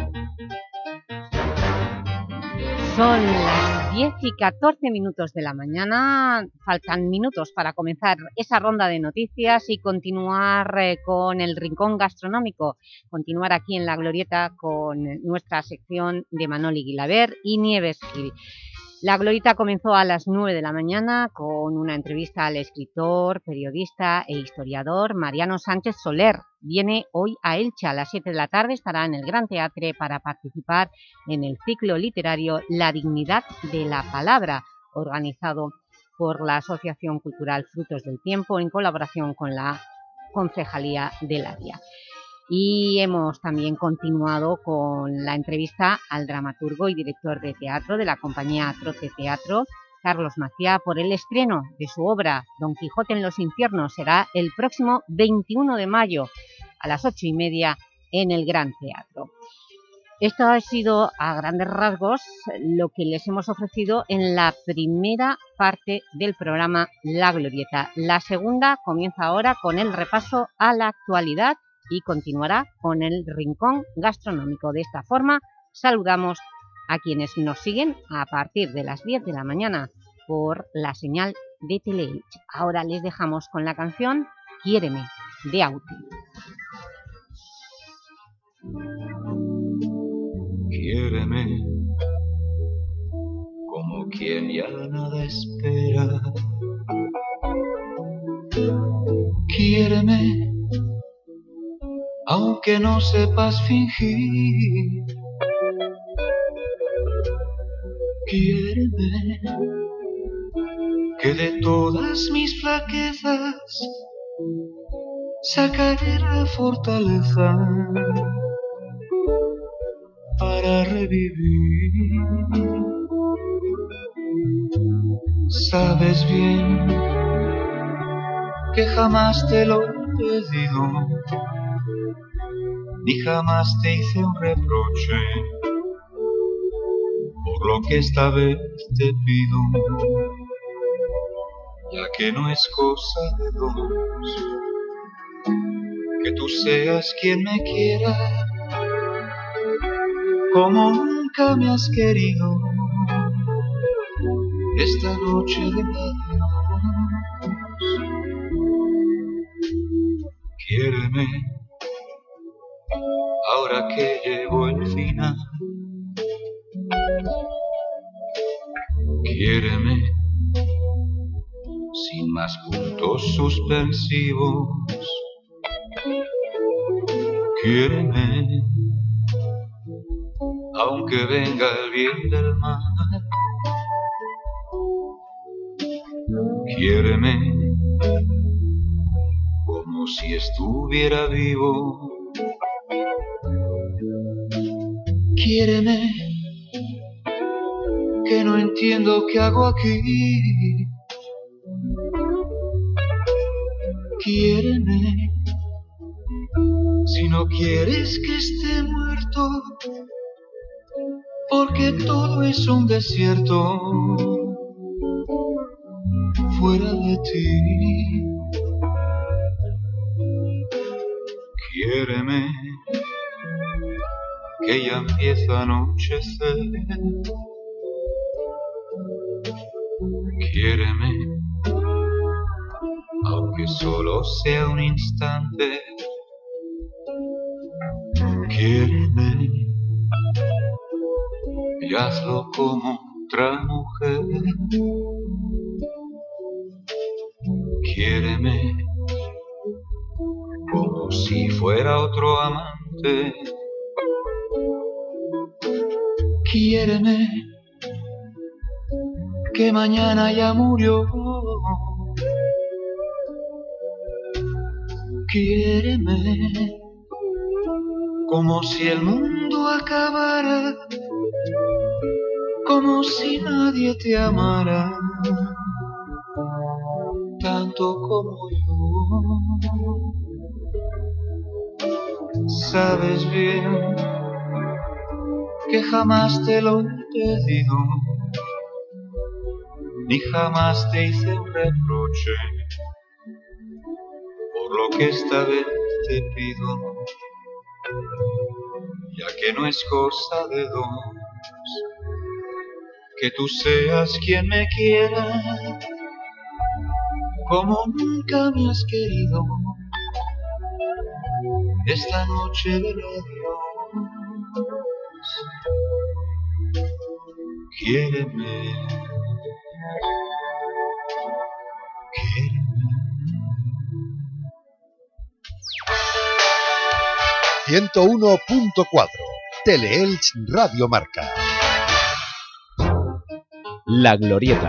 Son las 10 y 14 minutos de la mañana, faltan minutos para comenzar esa ronda de noticias y continuar eh, con el rincón gastronómico, continuar aquí en La Glorieta con nuestra sección de Manoli Guilaber y Nieves Gil. La Glorieta comenzó a las 9 de la mañana con una entrevista al escritor, periodista e historiador Mariano Sánchez Soler. Viene hoy a Elche a las 7 de la tarde, estará en el Gran Teatre para participar en el ciclo literario La dignidad de la palabra, organizado por la Asociación Cultural Frutos del Tiempo en colaboración con la Concejalía del Área. Y hemos también continuado con la entrevista al dramaturgo y director de teatro de la compañía Trote Teatro, Carlos Maciá, por el estreno de su obra Don Quijote en los infiernos. Será el próximo 21 de mayo a las ocho y media en el Gran Teatro. Esto ha sido a grandes rasgos lo que les hemos ofrecido en la primera parte del programa La Glorieta. La segunda comienza ahora con el repaso a la actualidad y continuará con el Rincón Gastronómico. De esta forma, saludamos a quienes nos siguen a partir de las 10 de la mañana por la señal de Teleelch. Ahora les dejamos con la canción Quiéreme, de Auti. Quiéreme como quien ya nada espera. Quiéreme aunque no sepas fingir. Quiéreme, que de todas mis flaquezas sacaré la fortaleza para revivir. Sabes bien que jamás te lo he pedido ni jamás te hice un reproche. por lo que esta vez te pido, ya que no es cosa de dos, que tú seas quien me quiera, como nunca me has querido, esta noche de mi suspensivos. Quiéreme, aunque venga el bien del mal. Quiéreme como si estuviera vivo. Quiéreme, que no entiendo qué hago aquí. Quiéreme, si no quieres que esté muerto, porque todo es un desierto fuera de ti. Quiéreme, que ya empieza a anochecer. Quiéreme, aunque solo sea un instante. Quiéreme, y hazlo como otra mujer. Quiéreme como si fuera otro amante. Quiéreme, que mañana ya murió. Quiéreme, como si el mundo acabara, como si nadie te amara, tanto como yo. Sabes bien que jamás te lo he pedido, ni jamás te hice reproche lo que esta vez te pido, ya que no es cosa de dos, que tú seas quien me quiera, como nunca me has querido esta noche de adiós. Quiéreme. 101.4 Teleelch Radio Marca. La Glorieta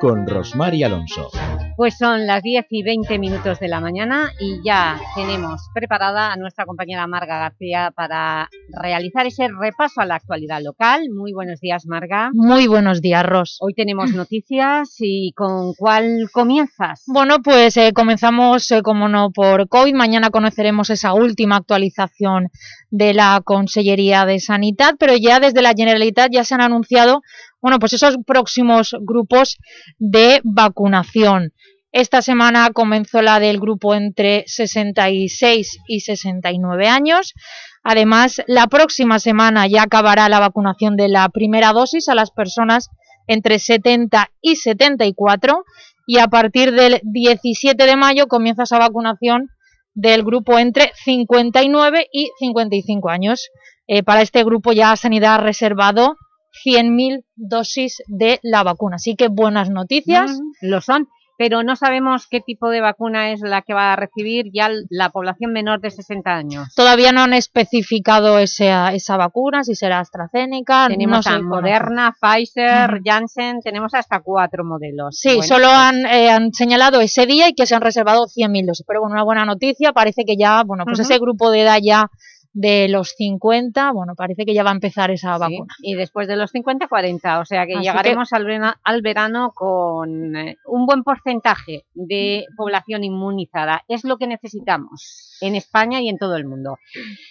con Rosmar y Alonso. Pues son las 10 y 20 minutos de la mañana y ya tenemos preparada a nuestra compañera Marga García para realizar ese repaso a la actualidad local. Muy buenos días, Marga. Muy buenos días, Ros. Hoy tenemos noticias y ¿con cuál comienzas? Bueno, pues eh, comenzamos, eh, como no, por COVID. Mañana conoceremos esa última actualización de la Consellería de Sanidad, pero ya desde la Generalitat ya se han anunciado bueno, pues esos próximos grupos de vacunación. Esta semana comenzó la del grupo entre 66 y 69 años. Además, la próxima semana ya acabará la vacunación de la primera dosis a las personas entre 70 y 74 y a partir del 17 de mayo comienza esa vacunación del grupo entre 59 y 55 años. Eh, para este grupo ya Sanidad ha reservado 100.000 dosis de la vacuna. Así que buenas noticias. Mm, lo son, pero no sabemos qué tipo de vacuna es la que va a recibir ya la población menor de 60 años. Todavía no han especificado esa, esa vacuna, si será AstraZeneca... Tenemos no a Moderna, Pfizer, Janssen, tenemos hasta cuatro modelos. Sí, Bueno, solo pues, han, eh, han señalado ese día y que se han reservado 100.000 dosis. Pero bueno, una buena noticia, parece que ya, bueno, pues ese grupo de edad ya de los 50, bueno, parece que ya va a empezar esa Sí, vacuna. Y después de los 50, 40, o sea que Así llegaremos Al, verano, al verano con eh, un buen porcentaje de población inmunizada. Es lo que necesitamos en España y en todo el mundo.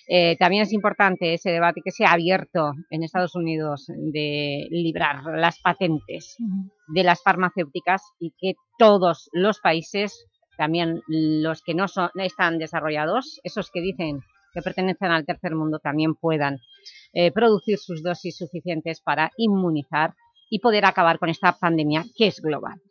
Eh, también es importante ese debate que se ha abierto en Estados Unidos de librar las patentes de las farmacéuticas y que todos los países, también los que no son, están desarrollados, esos que dicen que pertenecen al tercer mundo, también puedan eh, producir sus dosis suficientes para inmunizar y poder acabar con esta pandemia que es global.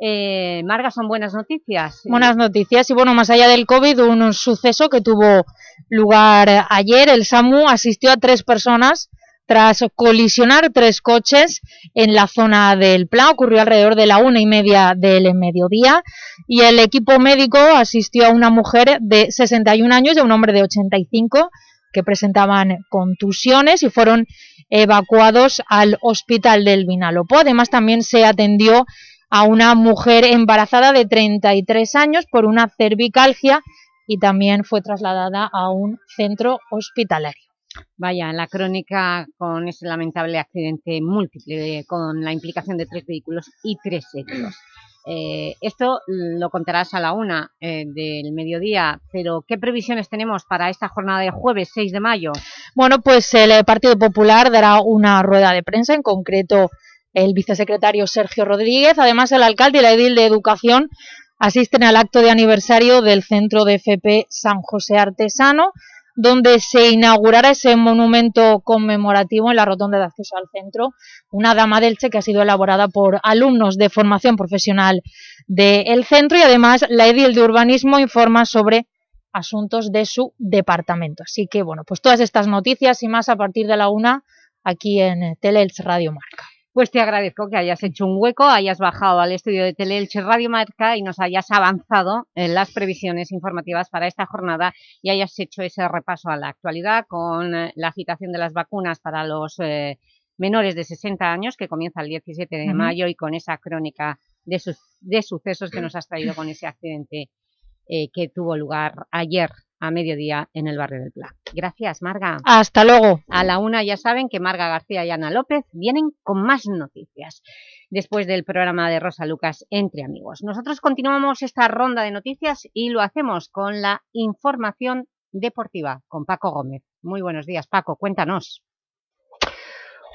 Eh, Marga, son buenas noticias. Buenas noticias y bueno, más allá del COVID, un suceso que tuvo lugar ayer, el SAMU asistió a tres personas tras colisionar tres coches en la zona del Pla, ocurrió alrededor de la una y media del mediodía y el equipo médico asistió a una mujer de 61 años y a un hombre de 85 que presentaban contusiones y fueron evacuados al hospital del Vinalopó. Además también se atendió a una mujer embarazada de 33 años por una cervicalgia y también fue trasladada a un centro hospitalario. Vaya, la crónica con ese lamentable accidente múltiple, con la implicación de tres vehículos y tres heridos. Eh, esto lo contarás a la una eh, del mediodía, pero ¿qué previsiones tenemos para esta jornada de jueves 6 de mayo? Bueno, pues el eh, Partido Popular dará una rueda de prensa, en concreto el vicesecretario Sergio Rodríguez, además el alcalde y la edil de Educación asisten al acto de aniversario del Centro de FP San José Artesano, donde se inaugurará ese monumento conmemorativo en la rotonda de acceso al centro, una dama del Che que ha sido elaborada por alumnos de formación profesional del centro y además la edil de urbanismo informa sobre asuntos de su departamento. Así que bueno, pues todas estas noticias y más a partir de la una aquí en Teleelch Radio Marca. Pues te agradezco que hayas hecho un hueco, hayas bajado al estudio de Teleelche Radio Marca y nos hayas avanzado en las previsiones informativas para esta jornada y hayas hecho ese repaso a la actualidad con eh, la citación de las vacunas para los eh, menores de 60 años que comienza el 17 de mayo y con esa crónica de sucesos que nos has traído con ese accidente eh, que tuvo lugar ayer a mediodía en el barrio del Pla. Gracias, Marga. Hasta luego. A la una ya saben que Marga García y Ana López vienen con más noticias después del programa de Rosa Lucas Entre Amigos. Nosotros continuamos esta ronda de noticias y lo hacemos con la información deportiva con Paco Gómez. Muy buenos días, Paco, cuéntanos.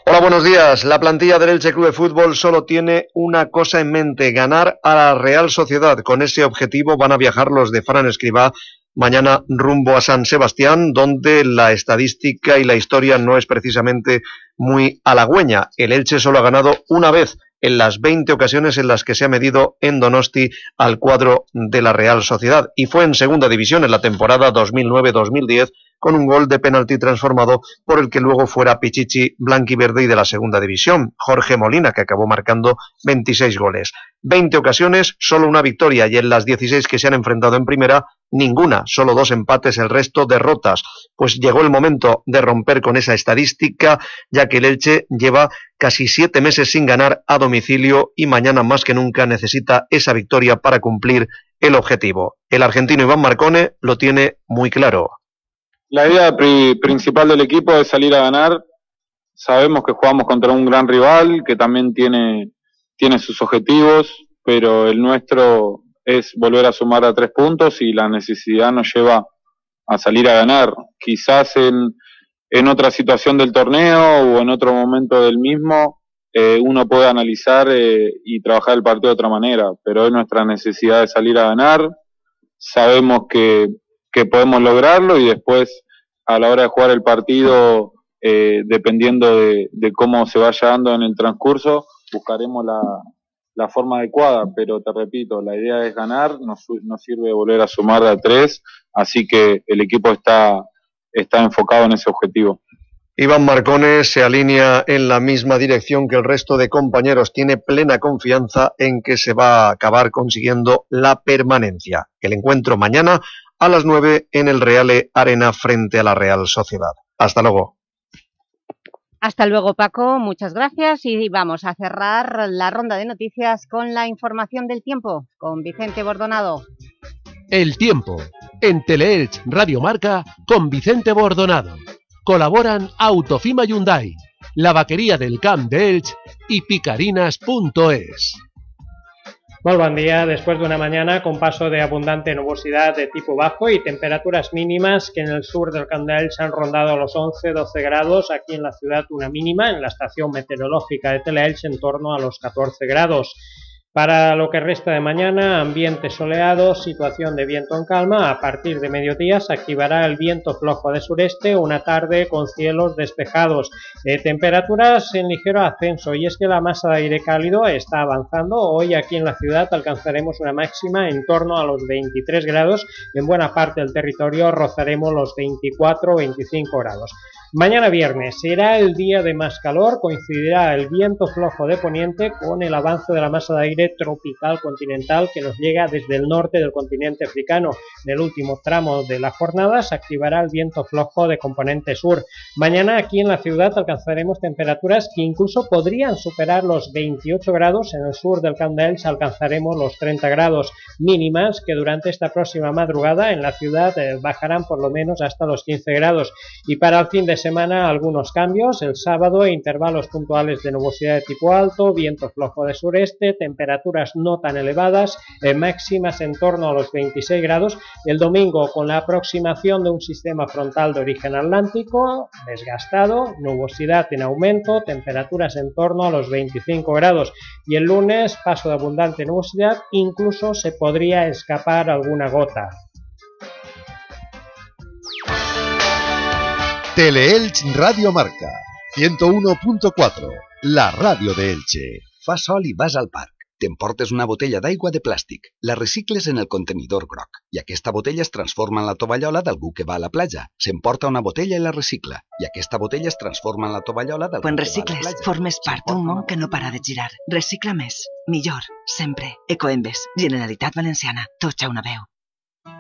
Hola, buenos días. La plantilla del Elche Club de Fútbol solo tiene una cosa en mente, ganar a la Real Sociedad. Con ese objetivo van a viajar los de Fran Escribá mañana rumbo a San Sebastián, donde la estadística y la historia no es precisamente muy halagüeña. El Elche solo ha ganado una vez en las 20 ocasiones en las que se ha medido en Donosti al cuadro de la Real Sociedad y fue en segunda división en la temporada 2009-2010 con un gol de penalti transformado por el que luego fuera Pichichi Blanquiverde y de la segunda división, Jorge Molina, que acabó marcando 26 goles. 20 ocasiones, solo una victoria y en las 16 que se han enfrentado en primera, ninguna, solo dos empates, el resto derrotas. Pues llegó el momento de romper con esa estadística, ya que el Elche lleva casi siete meses sin ganar a domicilio y mañana más que nunca necesita esa victoria para cumplir el objetivo. El argentino Iván Marcone lo tiene muy claro. La idea pri- principal del equipo es salir a ganar. Sabemos que jugamos contra un gran rival que también tiene, tiene sus objetivos, pero el nuestro es volver a sumar a tres puntos y la necesidad nos lleva a salir a ganar. Quizás en, en otra situación del torneo o en otro momento del mismo, eh, uno puede analizar eh, y trabajar el partido de otra manera, pero es nuestra necesidad de salir a ganar. Sabemos que, que podemos lograrlo y después a la hora de jugar el partido, eh, dependiendo de, de cómo se vaya dando en el transcurso, buscaremos la, forma adecuada, pero te repito, la idea es ganar, nos, nos sirve volver a sumar a tres, así que el equipo está, está enfocado en ese objetivo. Iván Marcone se alinea en la misma dirección que el resto de compañeros. Tiene plena confianza en que se va a acabar consiguiendo la permanencia. El encuentro mañana a las 9 en el Reale Arena frente a la Real Sociedad. Hasta luego. Hasta luego, Paco. Muchas gracias y vamos a cerrar la ronda de noticias con la información del tiempo con Vicente Bordonado. El tiempo En Teleelch Radio Marca con Vicente Bordonado. Colaboran Autofima Hyundai, la vaquería del Camp de Elch y picarinas.es. Muy buen día, después de una mañana con paso de abundante nubosidad de tipo bajo y temperaturas mínimas que en el sur del Candel se han rondado los 11-12 grados, aquí en la ciudad una mínima, en la estación meteorológica de Teleelch en torno a los 14 grados. Para lo que resta de mañana, ambiente soleado, situación de viento en calma. A partir de mediodía se activará el viento flojo de sureste, una tarde con cielos despejados. Eh, temperaturas en ligero ascenso y es que la masa de aire cálido está avanzando. Hoy aquí en la ciudad alcanzaremos una máxima en torno a los 23 grados. En buena parte del territorio rozaremos los 24-25 grados. Mañana viernes será el día de más calor, coincidirá el viento flojo de poniente con el avance de la masa de aire tropical continental que nos llega desde el norte del continente africano. En el último tramo de la jornada se activará el viento flojo de componente sur. Mañana aquí en la ciudad alcanzaremos temperaturas que incluso podrían superar los 28 grados, en el sur del Camp alcanzaremos los 30 grados mínimas que durante esta próxima madrugada en la ciudad eh, bajarán por lo menos hasta los 15 grados y para el fin de semana algunos cambios. El sábado intervalos puntuales de nubosidad de tipo alto, viento flojo de sureste, temperaturas no tan elevadas, eh, máximas en torno a los 26 grados. El domingo con la aproximación de un sistema frontal de origen atlántico, desgastado, nubosidad en aumento, temperaturas en torno a los 25 grados. Y el lunes paso de abundante nubosidad, incluso se podría escapar alguna gota. Teleelch Radio Marca 101.4, la radio de Elche. Fa sol i vas al parc. T'emportes una botella d'aigua de plàstic, la recicles en el contenidor groc i aquesta botella es transforma en la tovallola d'algú que va a la platja. S'emporta una botella i la recicla i aquesta botella es transforma en la tovallola d'algú Quan que va a la recicles, platja. formes part d'un món que no para de girar. Recicla més, millor, sempre. Ecoembes, Generalitat Valenciana, tots a una veu.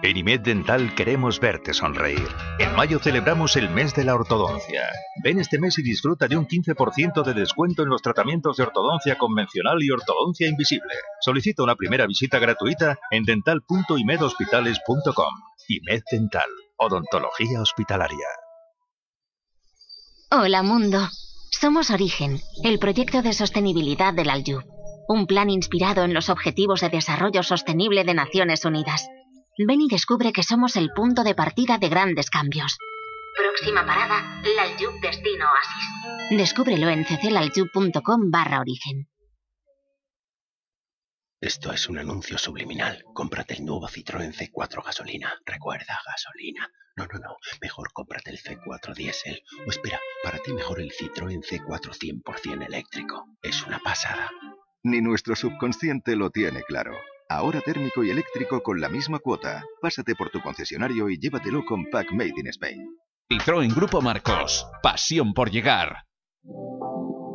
En IMED Dental queremos verte sonreír. En mayo celebramos el mes de la ortodoncia. Ven este mes y disfruta de un 15% de descuento en los tratamientos de ortodoncia convencional y ortodoncia invisible. Solicita una primera visita gratuita en dental.imedhospitales.com. IMED Dental, odontología hospitalaria. Hola mundo. Somos Origen, el proyecto de sostenibilidad del Aljub. Un plan inspirado en los Objetivos de Desarrollo Sostenible de Naciones Unidas. Ven y descubre que somos el punto de partida de grandes cambios. Próxima parada, L'Aljub Destino Oasis. Descúbrelo en cclaljub.com barra origen. Esto es un anuncio subliminal. Cómprate el nuevo Citroën C4 gasolina. Recuerda, gasolina. No, no, no. Mejor cómprate el C4 diésel. O espera, para ti mejor el Citroën C4 100% eléctrico. Es una pasada. Ni nuestro subconsciente lo tiene claro. Ahora térmico y eléctrico con la misma cuota. Pásate por tu concesionario y llévatelo con Pack Made in Spain. Citroën Grupo Marcos. Pasión por llegar.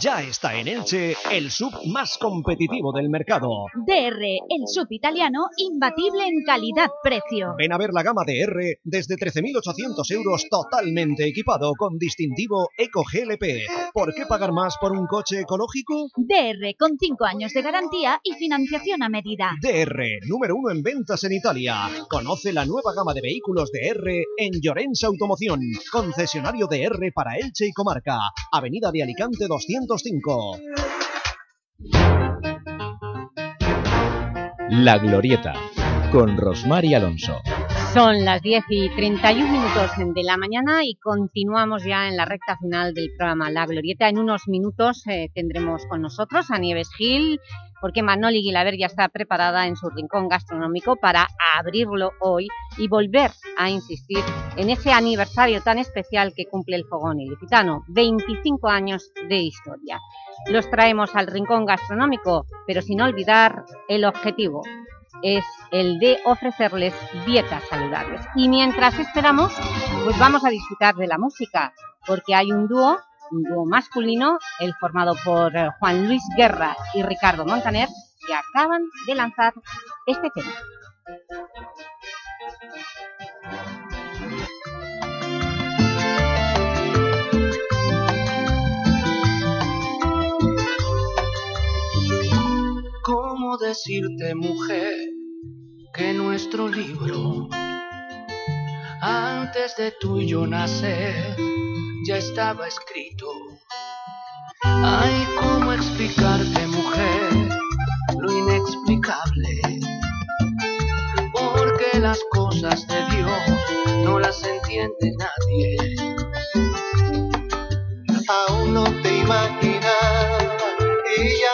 Ya está en Elche el sub más competitivo del mercado. DR, el sub italiano imbatible en calidad-precio. Ven a ver la gama DR desde 13.800 euros totalmente equipado con distintivo Eco GLP. ¿Por qué pagar más por un coche ecológico? DR, con 5 años de garantía y financiación a medida. DR, número uno en ventas en Italia. Conoce la nueva gama de vehículos DR en Llorenza Automoción, concesionario DR para Elche y Comarca. Avenida de Alicante 205. La Glorieta, con Rosmar y Alonso. Son las 10 y 31 minutos de la mañana y continuamos ya en la recta final del programa La Glorieta. En unos minutos eh, tendremos con nosotros a Nieves Gil, porque Manoli Guilaber ya está preparada en su rincón gastronómico para abrirlo hoy y volver a insistir en ese aniversario tan especial que cumple el Fogón Ilicitano, 25 años de historia. Los traemos al rincón gastronómico, pero sin olvidar el objetivo, es el de ofrecerles dietas saludables. Y mientras esperamos, pues vamos a disfrutar de la música, porque hay un dúo un dúo masculino, el formado por eh, Juan Luis Guerra y Ricardo Montaner, que acaban de lanzar este tema. ¿Cómo decirte, mujer, que nuestro libro, antes de tú y yo nacer, ya estaba escrito? Ay, ¿cómo explicarte, mujer, lo inexplicable? Porque las cosas de Dios no las entiende nadie. Aún no te imaginaba y ya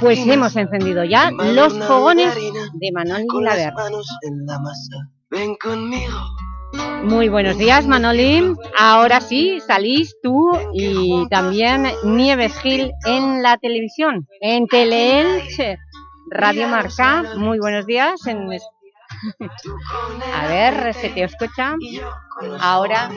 Pues hemos encendido ya los fogones de Manoli Laver. Muy buenos días, Manoli. Ahora sí, salís tú y también Nieves Gil en la televisión, en Teleelche, Radio Marca. Muy buenos días. En... A ver, se te escucha. Ahora...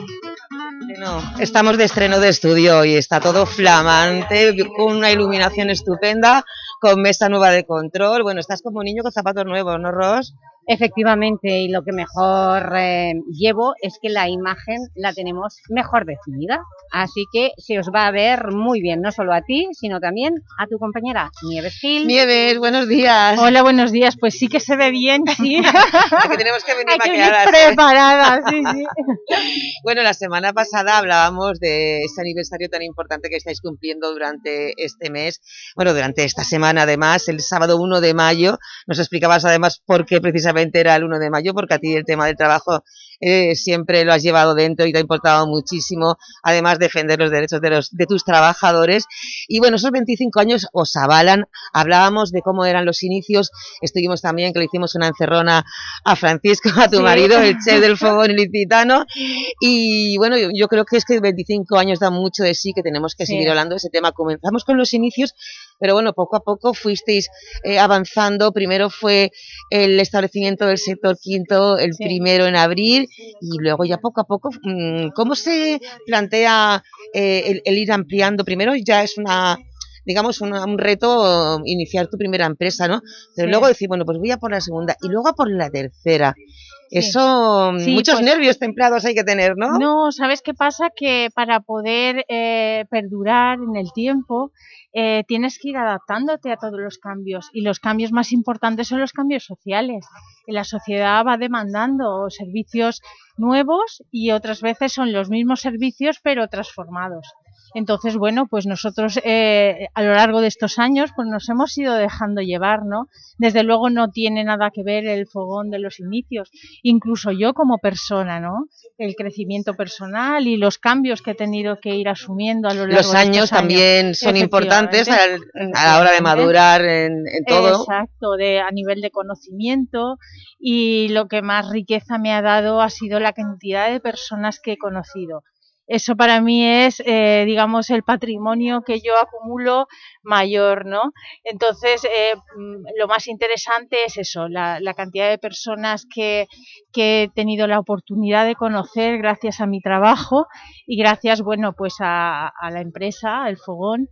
Estamos de estreno de estudio y está todo flamante, con una iluminación estupenda, con mesa nueva de control. Bueno, estás como un niño con zapatos nuevos, ¿no, Ros? Efectivamente, y lo que mejor eh, llevo es que la imagen la tenemos mejor definida, así que se os va a ver muy bien, no solo a ti, sino también a tu compañera Nieves Gil. Nieves, buenos días. Hola, buenos días, pues sí que se ve bien, sí. Aquí tenemos que venir Hay que venir preparadas, sí, sí. Bueno, la semana pasada hablábamos de ese aniversario tan importante que estáis cumpliendo durante este mes, bueno, durante esta semana además, el sábado 1 de mayo, nos explicabas además por qué precisamente era el 1 de mayo, porque a ti el tema del trabajo eh, siempre lo has llevado dentro y te ha importado muchísimo, además defender los derechos de, los, de tus trabajadores. Y bueno, esos 25 años os avalan, hablábamos de cómo eran los inicios, estuvimos también que le hicimos una encerrona a Francisco, a tu Sí. marido, el chef del fogón ilicitano, y bueno, yo, yo creo que es que 25 años da mucho de sí, que tenemos que Sí. seguir hablando de ese tema. Comenzamos con los inicios, pero bueno, poco a poco fuisteis eh, avanzando. Primero fue el establecimiento del sector quinto, el primero en abril, y luego ya poco a poco, mm, ¿cómo se plantea eh, el, el ir ampliando? Primero ya es una digamos, una- un reto iniciar tu primera empresa, ¿no? Pero Sí. luego decir, bueno, pues voy a por la segunda y luego a por la tercera. Sí. Eso, mm, Sí, muchos pues- nervios templados hay que tener, ¿no? No, ¿sabes qué pasa? Que para poder eh, perdurar en el tiempo eh, tienes que ir adaptándote a todos los cambios y los cambios más importantes son los cambios sociales. Y la sociedad va demandando servicios nuevos y otras veces son los mismos servicios pero transformados. Entonces, bueno, pues nosotros eh, a lo largo de estos años pues nos hemos ido dejando llevar, ¿no? Desde luego no tiene nada que ver el fogón de los inicios, incluso yo como persona, ¿no? El crecimiento personal y los cambios que he tenido que ir asumiendo a lo largo Los de años estos también son importantes a la hora de madurar en, en todo. Exacto, de, a nivel de conocimiento y lo que más riqueza me ha dado ha sido la cantidad de personas que he conocido. Eso para mí es, eh, digamos, el patrimonio que yo acumulo mayor, ¿no? Entonces, eh, mm, lo más interesante es eso, la, la cantidad de personas que, que he tenido la oportunidad de conocer gracias a mi trabajo y gracias, bueno, pues a, a la empresa, el Fogón,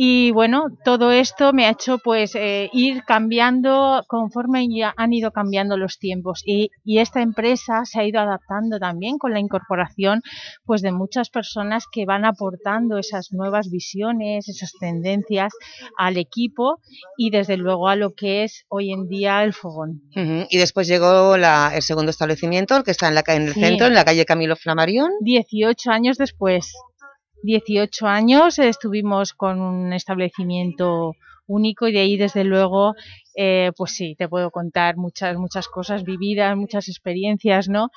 y bueno, todo esto me ha hecho pues eh, ir cambiando conforme ya han ido cambiando los tiempos y, y esta empresa se ha ido adaptando también con la incorporación pues de muchas personas que van aportando esas nuevas visiones, esas tendencias al equipo y desde luego a lo que es hoy en día el fogón. Y después llegó la- el segundo establecimiento, el que está en, la, en el Sí. centro, en la calle Camilo Flamarión. 18 años después, 18 años estuvimos con un establecimiento único y de ahí desde luego eh, pues sí, te puedo contar muchas muchas cosas vividas, muchas experiencias, ¿no?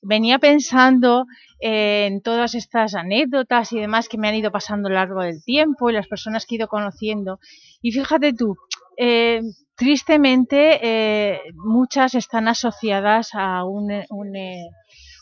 Venía pensando eh, en todas estas anécdotas y demás que me han ido pasando a lo largo del tiempo y las personas que he ido conociendo y fíjate tú, eh, tristemente muchas están asociadas a un, un,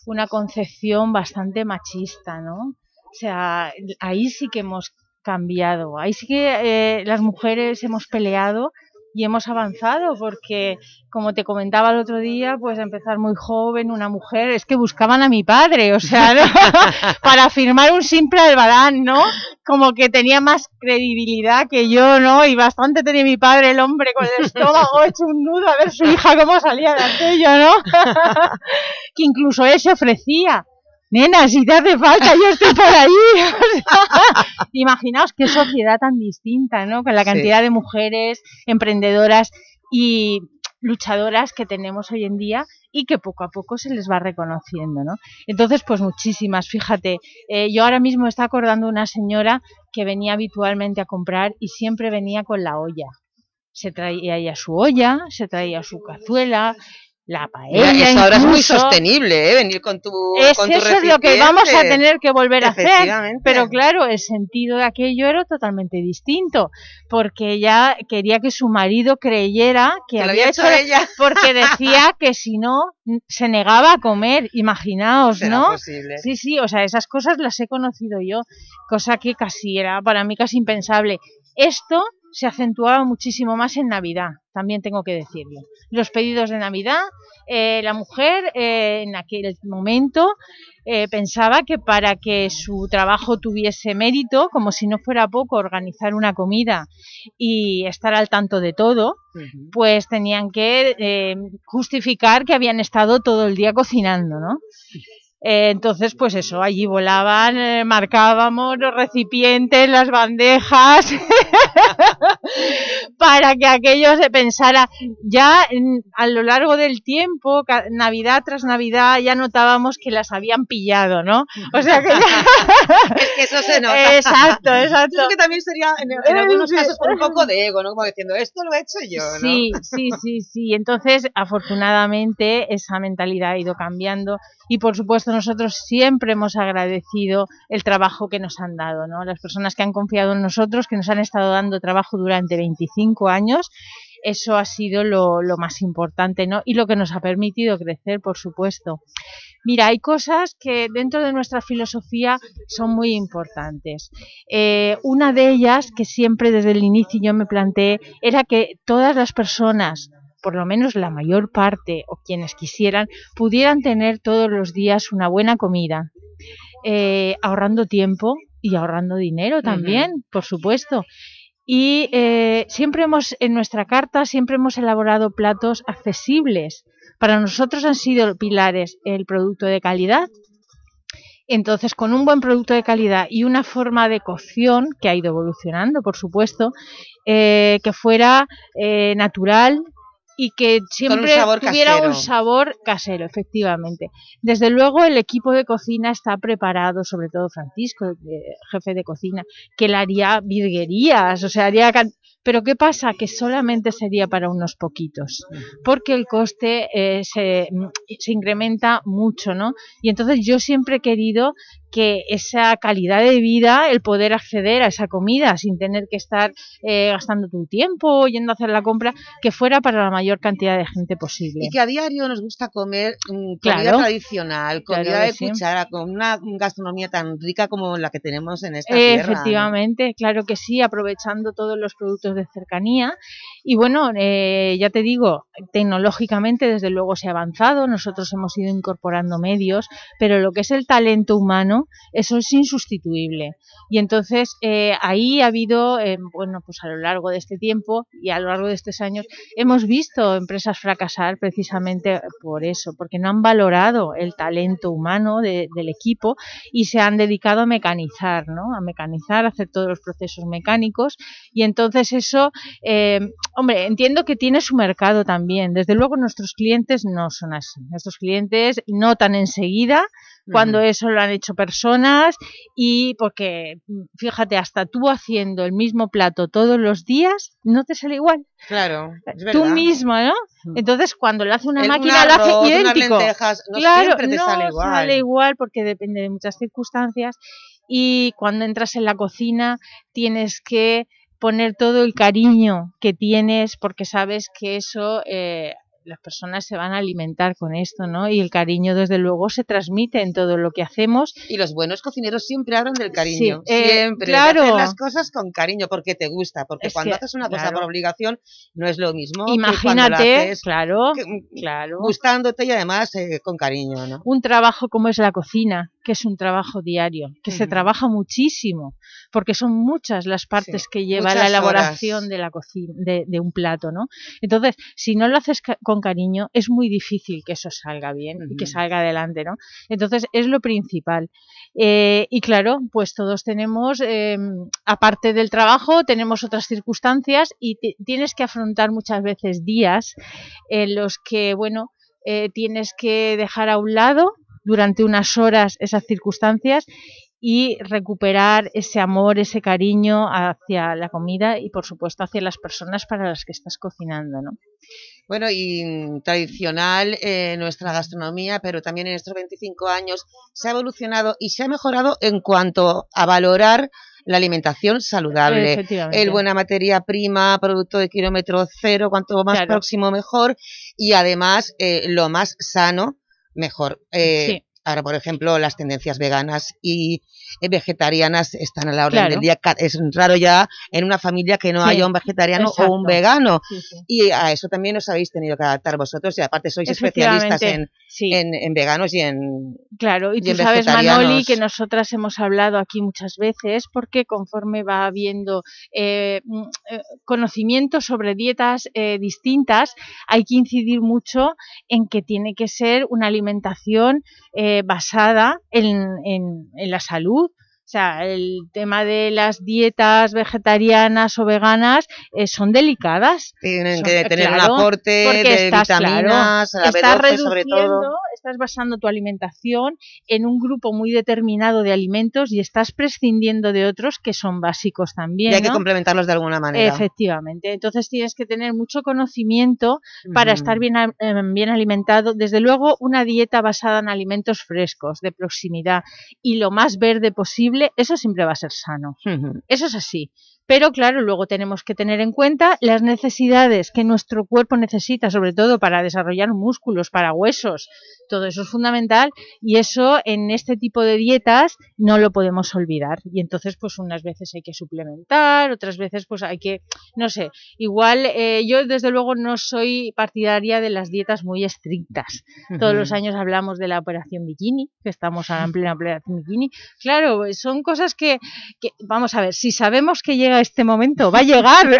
una concepción bastante machista, ¿no? Sea, ahí sí que hemos cambiado, ahí sí que eh, las mujeres hemos peleado y hemos avanzado porque, como te comentaba el otro día, pues empezar muy joven, una mujer, es que buscaban a mi padre, o sea, ¿no? para firmar un simple albarán, ¿no? Como que tenía más credibilidad que yo, ¿no? Y bastante tenía mi padre, el hombre, con el estómago hecho un nudo a ver su hija cómo salía de aquello, ¿no? que incluso él se ofrecía. Nena, si te hace falta, yo estoy por ahí. O sea, imaginaos qué sociedad tan distinta, ¿no? Con la Sí. cantidad de mujeres emprendedoras y luchadoras que tenemos hoy en día y que poco a poco se les va reconociendo, ¿no? Entonces, pues muchísimas, fíjate, eh, yo ahora mismo está acordando una señora que venía habitualmente a comprar y siempre venía con la olla. Se traía ella su olla, se traía su cazuela, la Mira, paella eso ahora es muy sostenible, ¿eh? Venir con tu, Es con tu eso es lo que vamos a tener que volver a hacer, pero claro, el sentido de aquello era totalmente distinto, porque ella quería que su marido creyera que, había había hecho, hecho ella. porque decía que si no se negaba a comer, imaginaos, Será ¿no? posible. Sí, sí, o sea, esas cosas las he conocido yo, cosa que casi era para mí casi impensable. Esto se acentuaba muchísimo más en Navidad, también tengo que decirlo. Los pedidos de Navidad, eh, la mujer eh, en aquel momento eh, pensaba que para que su trabajo tuviese mérito, como si no fuera poco organizar una comida y estar al tanto de todo, pues tenían que justificar que habían estado todo el día cocinando, ¿no? Eh, entonces, pues eso, allí volaban, eh, marcábamos los recipientes, las bandejas, para que aquello se pensara. Ya a lo largo del tiempo, Navidad tras Navidad, ya notábamos que las habían pillado, ¿no? O sea que es que eso se nota. Exacto, exacto. Creo que también sería, en, algunos casos, por un poco de ego, ¿no? Como diciendo, esto lo he hecho yo, ¿no? Sí, sí, sí, sí. Entonces, afortunadamente, esa mentalidad ha ido cambiando y por supuesto nosotros siempre hemos agradecido el trabajo que nos han dado, ¿no? las personas que han confiado en nosotros, que nos han estado dando trabajo durante 25 años, eso ha sido lo, más importante ¿no? y lo que nos ha permitido crecer, por supuesto. Mira, hay cosas que dentro de nuestra filosofía son muy importantes. Eh, una de ellas, que siempre desde el inicio yo me planteé, era que todas las personas por lo menos la mayor parte o quienes quisieran, pudieran tener todos los días una buena comida, eh, ahorrando tiempo y ahorrando dinero también, por supuesto. Y eh, siempre hemos, en nuestra carta, siempre hemos elaborado platos accesibles. Para nosotros han sido pilares el producto de calidad, entonces, con un buen producto de calidad y una forma de cocción, que ha ido evolucionando, por supuesto, eh, que fuera natural, y que siempre tuviera un sabor casero, efectivamente. Desde luego el equipo de cocina está preparado, sobre todo Francisco, el jefe de cocina, que le haría virguerías, o sea, haría pero ¿qué pasa? Que solamente sería para unos poquitos, porque el coste eh, se, se, incrementa mucho, ¿no? Y entonces yo siempre he querido que esa calidad de vida, el poder acceder a esa comida sin tener que estar eh, gastando tu tiempo yendo a hacer la compra, que fuera para la mayor cantidad de gente posible. Y que a diario nos gusta comer mm, comida tradicional, comida de cuchara, con una gastronomía tan rica como la que tenemos en esta tierra. Efectivamente, claro que sí, aprovechando todos los productos de cercanía. Y bueno, eh, ya te digo, tecnológicamente desde luego se ha avanzado, nosotros hemos ido incorporando medios, pero lo que es el talento humano eso es insustituible. Y entonces eh, ahí ha habido, eh, bueno, pues a lo largo de este tiempo y a lo largo de estos años, hemos visto empresas fracasar precisamente por eso, porque no han valorado el talento humano del equipo y se han dedicado a mecanizar, ¿no? A mecanizar, a hacer todos los procesos mecánicos y entonces eso, eh, hombre, entiendo que tiene su mercado también. Desde luego nuestros clientes no son así. Nuestros clientes notan enseguida cuando eso lo han hecho personas y porque, fíjate, hasta tú haciendo el mismo plato todos los días, no te sale igual. Claro, es Tú mismo, ¿no? Entonces, cuando lo hace una máquina, lo hace idéntico. no claro, siempre te no sale igual. sale igual porque depende de muchas circunstancias y cuando entras en la cocina tienes que poner todo el cariño que tienes porque sabes que eso eh, las personas se van a alimentar con esto, ¿no? Y el cariño, desde luego, se transmite en todo lo que hacemos. Y los buenos cocineros siempre hablan del cariño. Sí, eh, siempre. Claro. hacer las cosas con cariño, porque te gusta. Porque cuando haces una cosa por obligación, no es lo mismo Imagínate, claro, claro. Gustándote y además eh, con cariño, ¿no? Un trabajo como es la cocina, que es un trabajo diario, que se trabaja muchísimo, porque son muchas las partes que lleva la elaboración de la cocina, de, de, un plato, ¿no? Entonces, si no lo haces con cariño, es muy difícil que eso salga bien y que salga adelante, ¿no? Entonces, es lo principal. Eh, y claro, pues todos tenemos, em, aparte del trabajo, tenemos otras circunstancias y tienes que afrontar muchas veces días en los que, bueno, eh, tienes que dejar a un lado durante unas horas esas circunstancias y recuperar ese amor, ese cariño hacia la comida y por supuesto hacia las personas para las que estás cocinando, ¿no? Bueno, y tradicional eh, nuestra gastronomía, pero también en estos 25 años se ha evolucionado y se ha mejorado en cuanto a valorar la alimentación saludable, el buena materia prima, producto de kilómetro cero, cuanto más próximo mejor, y además eh, lo más sano, mejor. Eh, ahora, por ejemplo, las tendencias veganas y vegetarianas están a la orden Claro. del día. Es raro ya en una familia que no Sí, haya un vegetariano o un vegano. Sí, sí. Y a eso también os habéis tenido que adaptar vosotros y aparte sois especialistas en, veganos y en Claro, y y tú sabes, Manoli, que nosotras hemos hablado aquí muchas veces porque conforme va habiendo eh, mm, eh, conocimiento sobre dietas eh, distintas, hay que incidir mucho en que tiene que ser una alimentación eh, basada en, en- en la salud. O sea, el tema de las dietas vegetarianas o veganas eh, son delicadas. Tienen Son- que tener un claro, aporte de estás, claro, vitaminas, la estás B12 sobre todo. Estás basando tu alimentación en un grupo muy determinado de alimentos y estás prescindiendo de otros que son básicos también. Y hay que complementarlos de alguna manera. Efectivamente. Entonces tienes que tener mucho conocimiento para estar bien, em, bien alimentado. Desde luego, una dieta basada en alimentos frescos, de proximidad y lo más verde posible, eso siempre va a ser sano. Eso es así. Pero claro, luego tenemos que tener en cuenta las necesidades que nuestro cuerpo necesita, sobre todo para desarrollar músculos, para huesos. Todo eso es fundamental y eso en este tipo de dietas no lo podemos olvidar. Y entonces, pues unas veces hay que suplementar, otras veces pues hay que, no sé, igual eh, yo desde luego no soy partidaria de las dietas muy estrictas. Todos los años hablamos de la operación bikini, que estamos ahora en plena operación bikini. Claro, son cosas que, que, vamos a ver, si sabemos que llega este momento, va a llegar.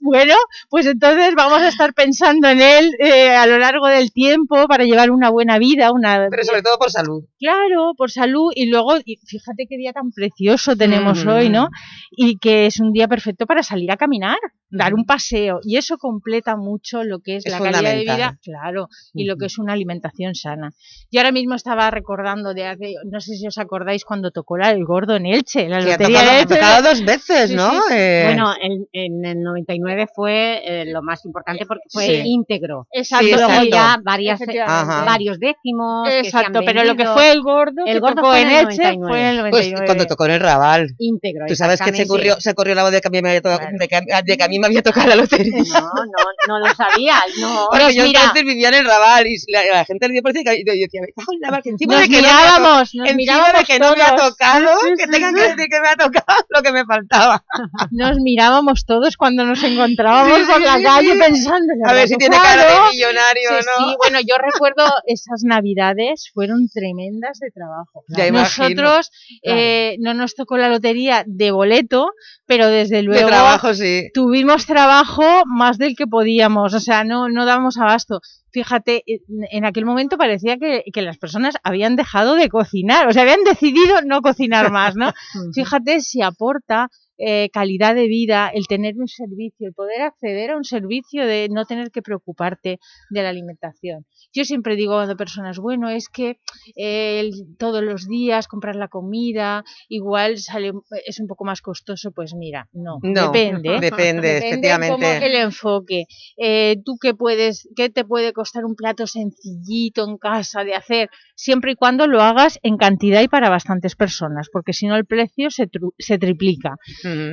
bueno, pues entonces vamos a estar pensando en él eh, a lo largo del tiempo para llevar una buena vida, una Pero sobre todo por salud. Claro, por salud y luego, y fíjate qué día tan precioso tenemos Mm. hoy, ¿no? Y que es un día perfecto para salir a caminar, dar un paseo y eso completa mucho lo que es, Es la calidad de vida, claro, y lo que es una alimentación sana. Yo ahora mismo estaba recordando de hace, no sé si os acordáis cuando tocó la- el gordo en Elche, la lotería de ha Elche. tocado dos veces, Sí, ¿no? sí. Eh, Bueno, en, en el 99 fue eh, lo más importante porque fue Sí. íntegro. Exacto, y luego exacto. ya varias, Efectivamente. Ajá. varios décimos. que Exacto, pero lo que fue el gordo, el que gordo tocó fue en el Elche, 99. fue el Pues 99. cuando tocó en el Raval. Íntegro, Tú sabes que se corrió, se corrió la voz de que a mí me había tocado, de que, de que a mí me había tocado la lotería. No, no, no lo sabía. No, Porque Pues yo mira, entonces vivía en el Raval y la, la gente le dio por decir que yo decía, "Me cago en la mar", que encima Nos de que no me ha mirábamos, to- nos encima mirábamos de que no me ha tocado, que tengan que decir que me ha tocado lo que me faltaba. Nos mirábamos todos cuando nos encontrábamos Sí, sí, por la calle sí. pensando A ver si tiene cara de millonario no. sí, bueno, yo recuerdo esas navidades fueron tremendas de trabajo. Ya. Nosotros eh, no nos tocó la lotería de boleto, pero desde luego trabajo, tuvimos trabajo más del que podíamos, o sea, no, no dábamos abasto. Fíjate, en- en aquel momento parecía que, que las personas habían dejado de cocinar, o sea, habían decidido no cocinar más, ¿no? Fíjate si aporta eh, calidad de vida el tener un servicio, el poder acceder a un servicio de no tener que preocuparte de la alimentación. Yo siempre digo a personas, bueno, es que eh, el- todos los días comprar la comida, igual sale, es un poco más costoso, pues mira, no, No, depende. depende, efectivamente. cómo el enfoque. Eh, tú qué puedes, qué te puede costar un plato sencillito en casa de hacer, siempre y cuando lo hagas en cantidad y para bastantes personas, porque si no el precio se, tru- se triplica.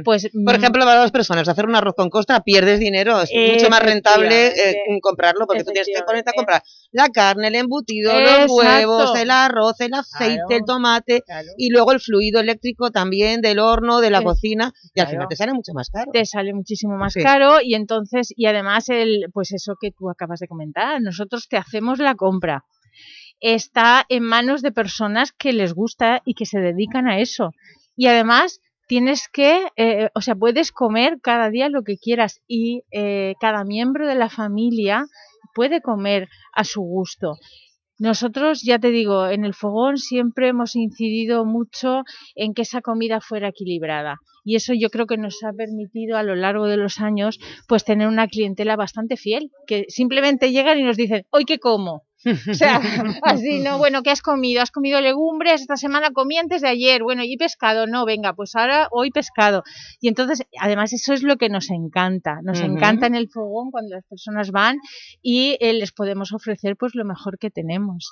Pues, Por mm, ejemplo, para dos personas, hacer un arroz con costa pierdes dinero, es mucho más rentable eh, comprarlo porque tú tienes que ponerte a comprar la carne, el embutido, los huevos, el arroz, el aceite, el Claro, tomate y luego el fluido eléctrico también del horno, de la cocina y al final te sale mucho más caro. te sale muchísimo más Sí. caro y entonces y además el pues eso que tú acabas de comentar nosotros te hacemos la compra. Está en manos de personas que les gusta y que se dedican a eso. Y además tienes que eh, o sea puedes comer cada día lo que quieras y eh, cada miembro de la familia puede comer a su gusto nosotros, ya te digo, en el fogón siempre hemos incidido mucho en que esa comida fuera equilibrada. Y eso yo creo que nos ha permitido a lo largo de los años pues tener una clientela bastante fiel, que simplemente llegan y nos dicen, ¿hoy qué como? O sea, así, ¿no? Bueno, ¿qué has comido? ¿Has comido legumbres? Esta semana comí antes de ayer. Bueno, ¿y pescado? No, venga, pues ahora hoy pescado. Y entonces, además, eso es lo que nos encanta. Nos encanta en el fogón cuando las personas van y eh, les podemos ofrecer pues lo mejor que tenemos.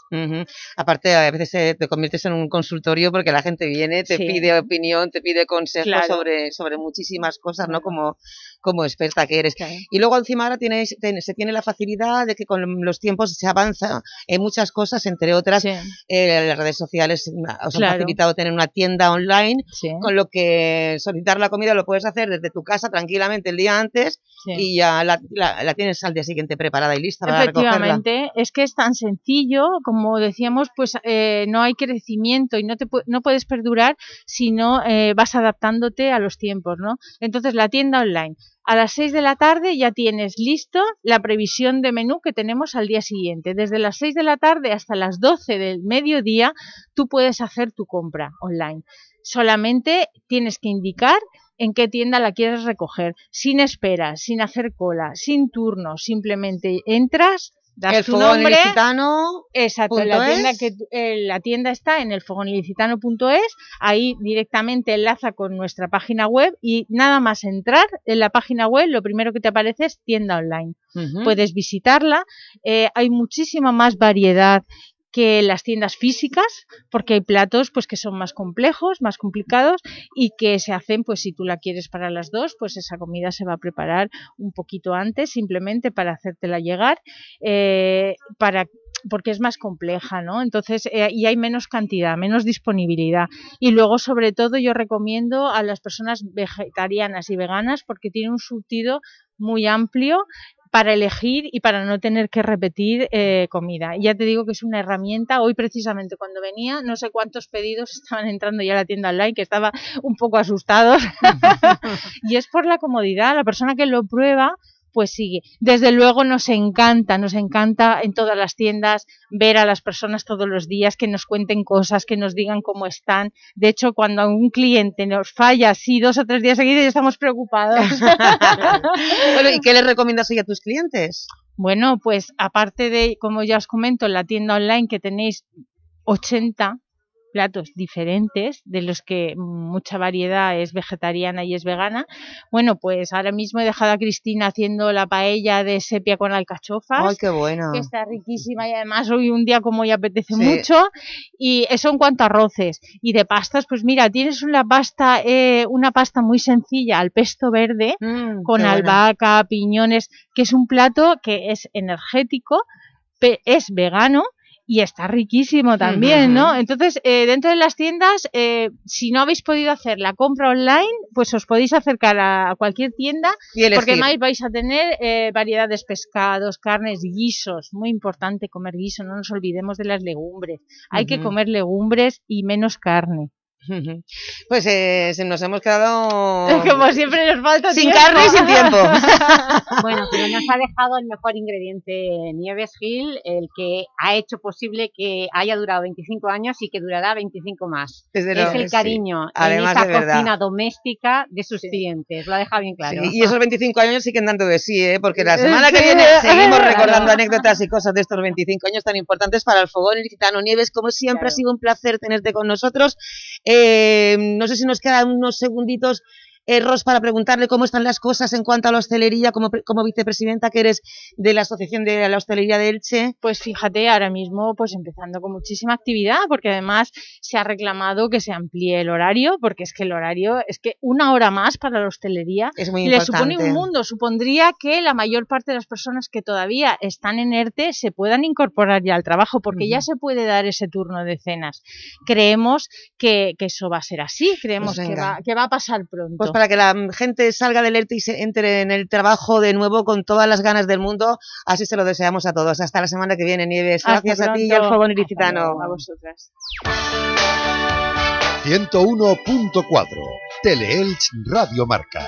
Aparte, a veces eh, te conviertes en un consultorio porque la gente viene, te Sí. pide opinión, te pide consejos Claro. sobre, sobre muchísimas cosas, ¿no? Como, como experta que eres. Y luego encima ahora tienes, ten- se tiene la facilidad de que con los tiempos se avanza en muchas cosas, entre otras, eh, las redes sociales os han facilitado tener una tienda online, con lo que solicitar la comida lo puedes hacer desde tu casa tranquilamente el día antes Sí. y ya la, la- la tienes al día siguiente preparada y lista para recogerla. Efectivamente, es que es tan sencillo, como decíamos, pues eh, no hay crecimiento y no, te, no puedes perdurar si no eh, vas adaptándote a los tiempos, ¿no? Entonces, la tienda online, a las 6 de la tarde ya tienes listo la previsión de menú que tenemos al día siguiente. Desde las 6 de la tarde hasta las 12 del mediodía, tú puedes hacer tu compra online. Solamente tienes que indicar en qué tienda la quieres recoger, sin esperas, sin hacer cola, sin turno, simplemente entras, das El tu fogón nombre, ilicitano exacto, la tienda, que, eh, la tienda está en el fogonillicitano.es, ahí directamente enlaza con nuestra página web y nada más entrar en la página web, lo primero que te aparece es tienda online. Puedes visitarla, eh, hay muchísima más variedad que las tiendas físicas, porque hay platos pues que son más complejos, más complicados y que se hacen, pues si tú la quieres para las dos, pues esa comida se va a preparar un poquito antes, simplemente para hacértela llegar, eh, para porque es más compleja, ¿no? Entonces, eh, y hay menos cantidad, menos disponibilidad. Y luego, sobre todo, yo recomiendo a las personas vegetarianas y veganas porque tiene un surtido muy amplio para elegir y para no tener que repetir eh, comida. Y ya te digo que es una herramienta. Hoy precisamente cuando venía, no sé cuántos pedidos estaban entrando ya a la tienda online, que estaba un poco asustados. y es por la comodidad. La persona que lo prueba pues sigue. Desde luego nos encanta, nos encanta en todas las tiendas ver a las personas todos los días, que nos cuenten cosas, que nos digan cómo están. De hecho, cuando un cliente nos falla así dos o tres días seguidos, ya estamos preocupados. Bueno, ¿y qué les recomiendas hoy a tus clientes? Bueno, pues aparte de, como ya os comento, en la tienda online que tenéis 80 platos diferentes, de los que mucha variedad es vegetariana y es vegana. Bueno, pues ahora mismo he dejado a Cristina haciendo la paella de sepia con alcachofas. ¡Ay, qué buena! Que está riquísima y además hoy un día como hoy apetece Sí. mucho. Y eso en cuanto a arroces. Y de pastas, pues mira, tienes una pasta, eh, una pasta muy sencilla al pesto verde, con Mm, buena. albahaca, piñones, que es un plato que es energético, es vegano y está riquísimo también, ¿no? Entonces, eh, dentro de las tiendas, eh, si no habéis podido hacer la compra online, pues os podéis acercar a cualquier tienda, porque además vais a tener eh, variedades, pescados, carnes, guisos, muy importante comer guiso, no nos olvidemos de las legumbres, hay que comer legumbres y menos carne. Pues eh, se nos hemos quedado... Como siempre nos falta Sin tiempo. carne y sin tiempo. Bueno, pero nos ha dejado el mejor ingrediente Nieves Gil, el que ha hecho posible que haya durado 25 años y que durará 25 más. Desde es el sí. cariño en Además esa de verdad. cocina doméstica de sus clientes, lo ha dejado bien claro. Sí, y esos 25 años siguen dando de sí, ¿eh? porque la semana que Sí, viene seguimos claro. recordando anécdotas y cosas de estos 25 años tan importantes para el Fogón Ilicitano Nieves. Como siempre, ha sido un placer tenerte con nosotros. Eh, no sé si nos quedan unos segunditos, eh, Ros, para preguntarle cómo están las cosas en cuanto a la hostelería, como, como vicepresidenta que eres de la Asociación de la Hostelería de Elche. Pues fíjate, ahora mismo pues empezando con muchísima actividad, porque además se ha reclamado que se amplíe el horario, porque es que el horario, es que una hora más para la hostelería Es muy le supone un mundo, supondría que la mayor parte de las personas que todavía están en ERTE se puedan incorporar ya al trabajo, porque ya se puede dar ese turno de cenas. Creemos que, que eso va a ser así, creemos Pues que, va, que va a pasar pronto. Pues para que la gente salga del ERTE y se entre en el trabajo de nuevo con todas las ganas del mundo, así se lo deseamos a todos. Hasta la semana que viene, Nieves. Hasta Gracias a ti y al. Fogón Ilicitano. A vosotras. 101.4 Teleelch Radio Marca.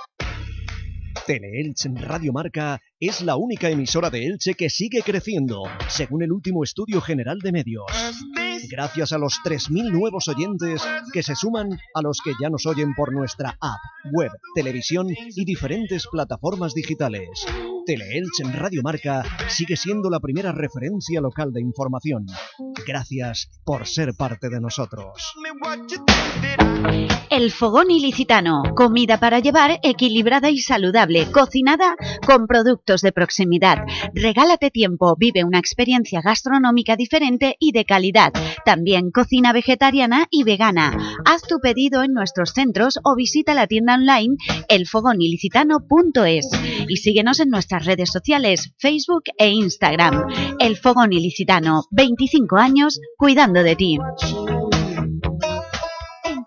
Teleelch Radio Marca es la única emisora de Elche que sigue creciendo, según el último estudio general de medios. Gracias a los 3.000 nuevos oyentes que se suman a los que ya nos oyen por nuestra app, web, televisión y diferentes plataformas digitales. Teleelch en Radio Marca sigue siendo la primera referencia local de información. Gracias por ser parte de nosotros. El Fogón Ilicitano, comida para llevar equilibrada y saludable, cocinada con productos de proximidad. Regálate tiempo, vive una experiencia gastronómica diferente y de calidad. También cocina vegetariana y vegana. Haz tu pedido en nuestros centros o visita la tienda online elfogonilicitano.es y síguenos en nuestras redes sociales, Facebook e Instagram. El Fogón Ilicitano, 25 años cuidando de ti.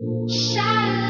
Shine.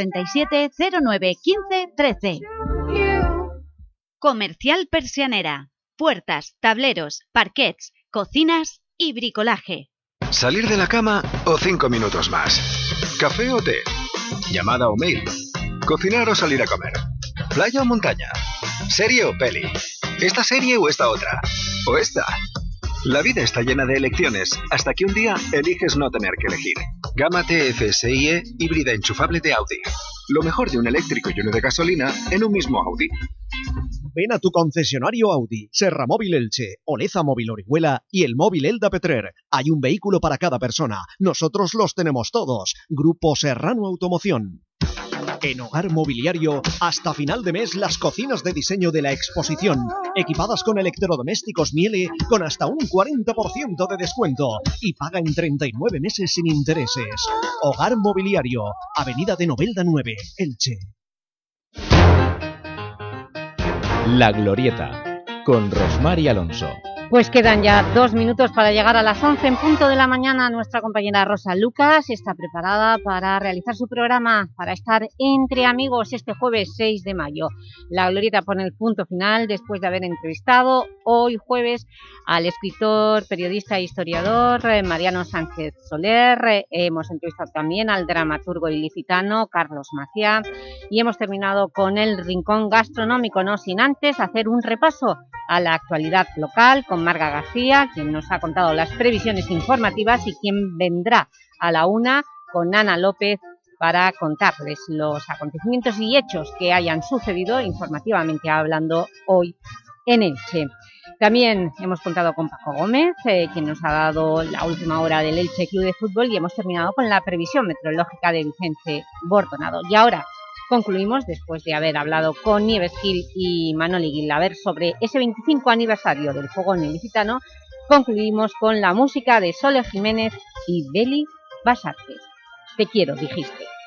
637 09 15 13. Comercial Persianera. Puertas, tableros, parquets, cocinas y bricolaje. ¿Salir de la cama o cinco minutos más? ¿Café o té? ¿Llamada o mail? ¿Cocinar o salir a comer? ¿Playa o montaña? ¿Serie o peli? ¿Esta serie o esta otra? ¿O esta? La vida está llena de elecciones, hasta que un día eliges no tener que elegir. Gama TFSIe híbrida enchufable de Audi. Lo mejor de un eléctrico y uno de gasolina en un mismo Audi. Ven a tu concesionario Audi, Serra Móvil Elche, Oleza Móvil Orihuela y el móvil Elda Petrer. Hay un vehículo para cada persona. Nosotros los tenemos todos. Grupo Serrano Automoción. En Hogar Mobiliario, hasta final de mes, las cocinas de diseño de la exposición, equipadas con electrodomésticos Miele con hasta un 40% de descuento y paga en 39 meses sin intereses. Hogar Mobiliario, Avenida de Novelda 9, Elche. La Glorieta, con Rosmar y Alonso. Pues quedan ya dos minutos para llegar a las 11 en punto de la mañana. Nuestra compañera Rosa Lucas está preparada para realizar su programa, para estar entre amigos este jueves 6 de mayo. La Glorieta pone el punto final después de haber entrevistado hoy jueves al escritor, periodista e historiador eh, Mariano Sánchez Soler. Eh, hemos entrevistado también al dramaturgo ilicitano Carlos Maciá y hemos terminado con el rincón gastronómico, no sin antes hacer un repaso a la actualidad local con Marga García, quien nos ha contado las previsiones informativas y quien vendrá a la una con Ana López para contarles los acontecimientos y hechos que hayan sucedido informativamente hablando hoy en Elche. También hemos contado con Paco Gómez, eh, quien nos ha dado la última hora del Elche Club de Fútbol y hemos terminado con la previsión meteorológica de Vicente Bordonado. Y ahora concluimos, después de haber hablado con Nieves Gil y Manoli Guilaber sobre ese 25 aniversario del Fogón Ilicitano, concluimos con la música de Sole Jiménez y Beli Basarte. Te quiero, dijiste.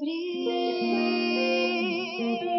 De un beso febril.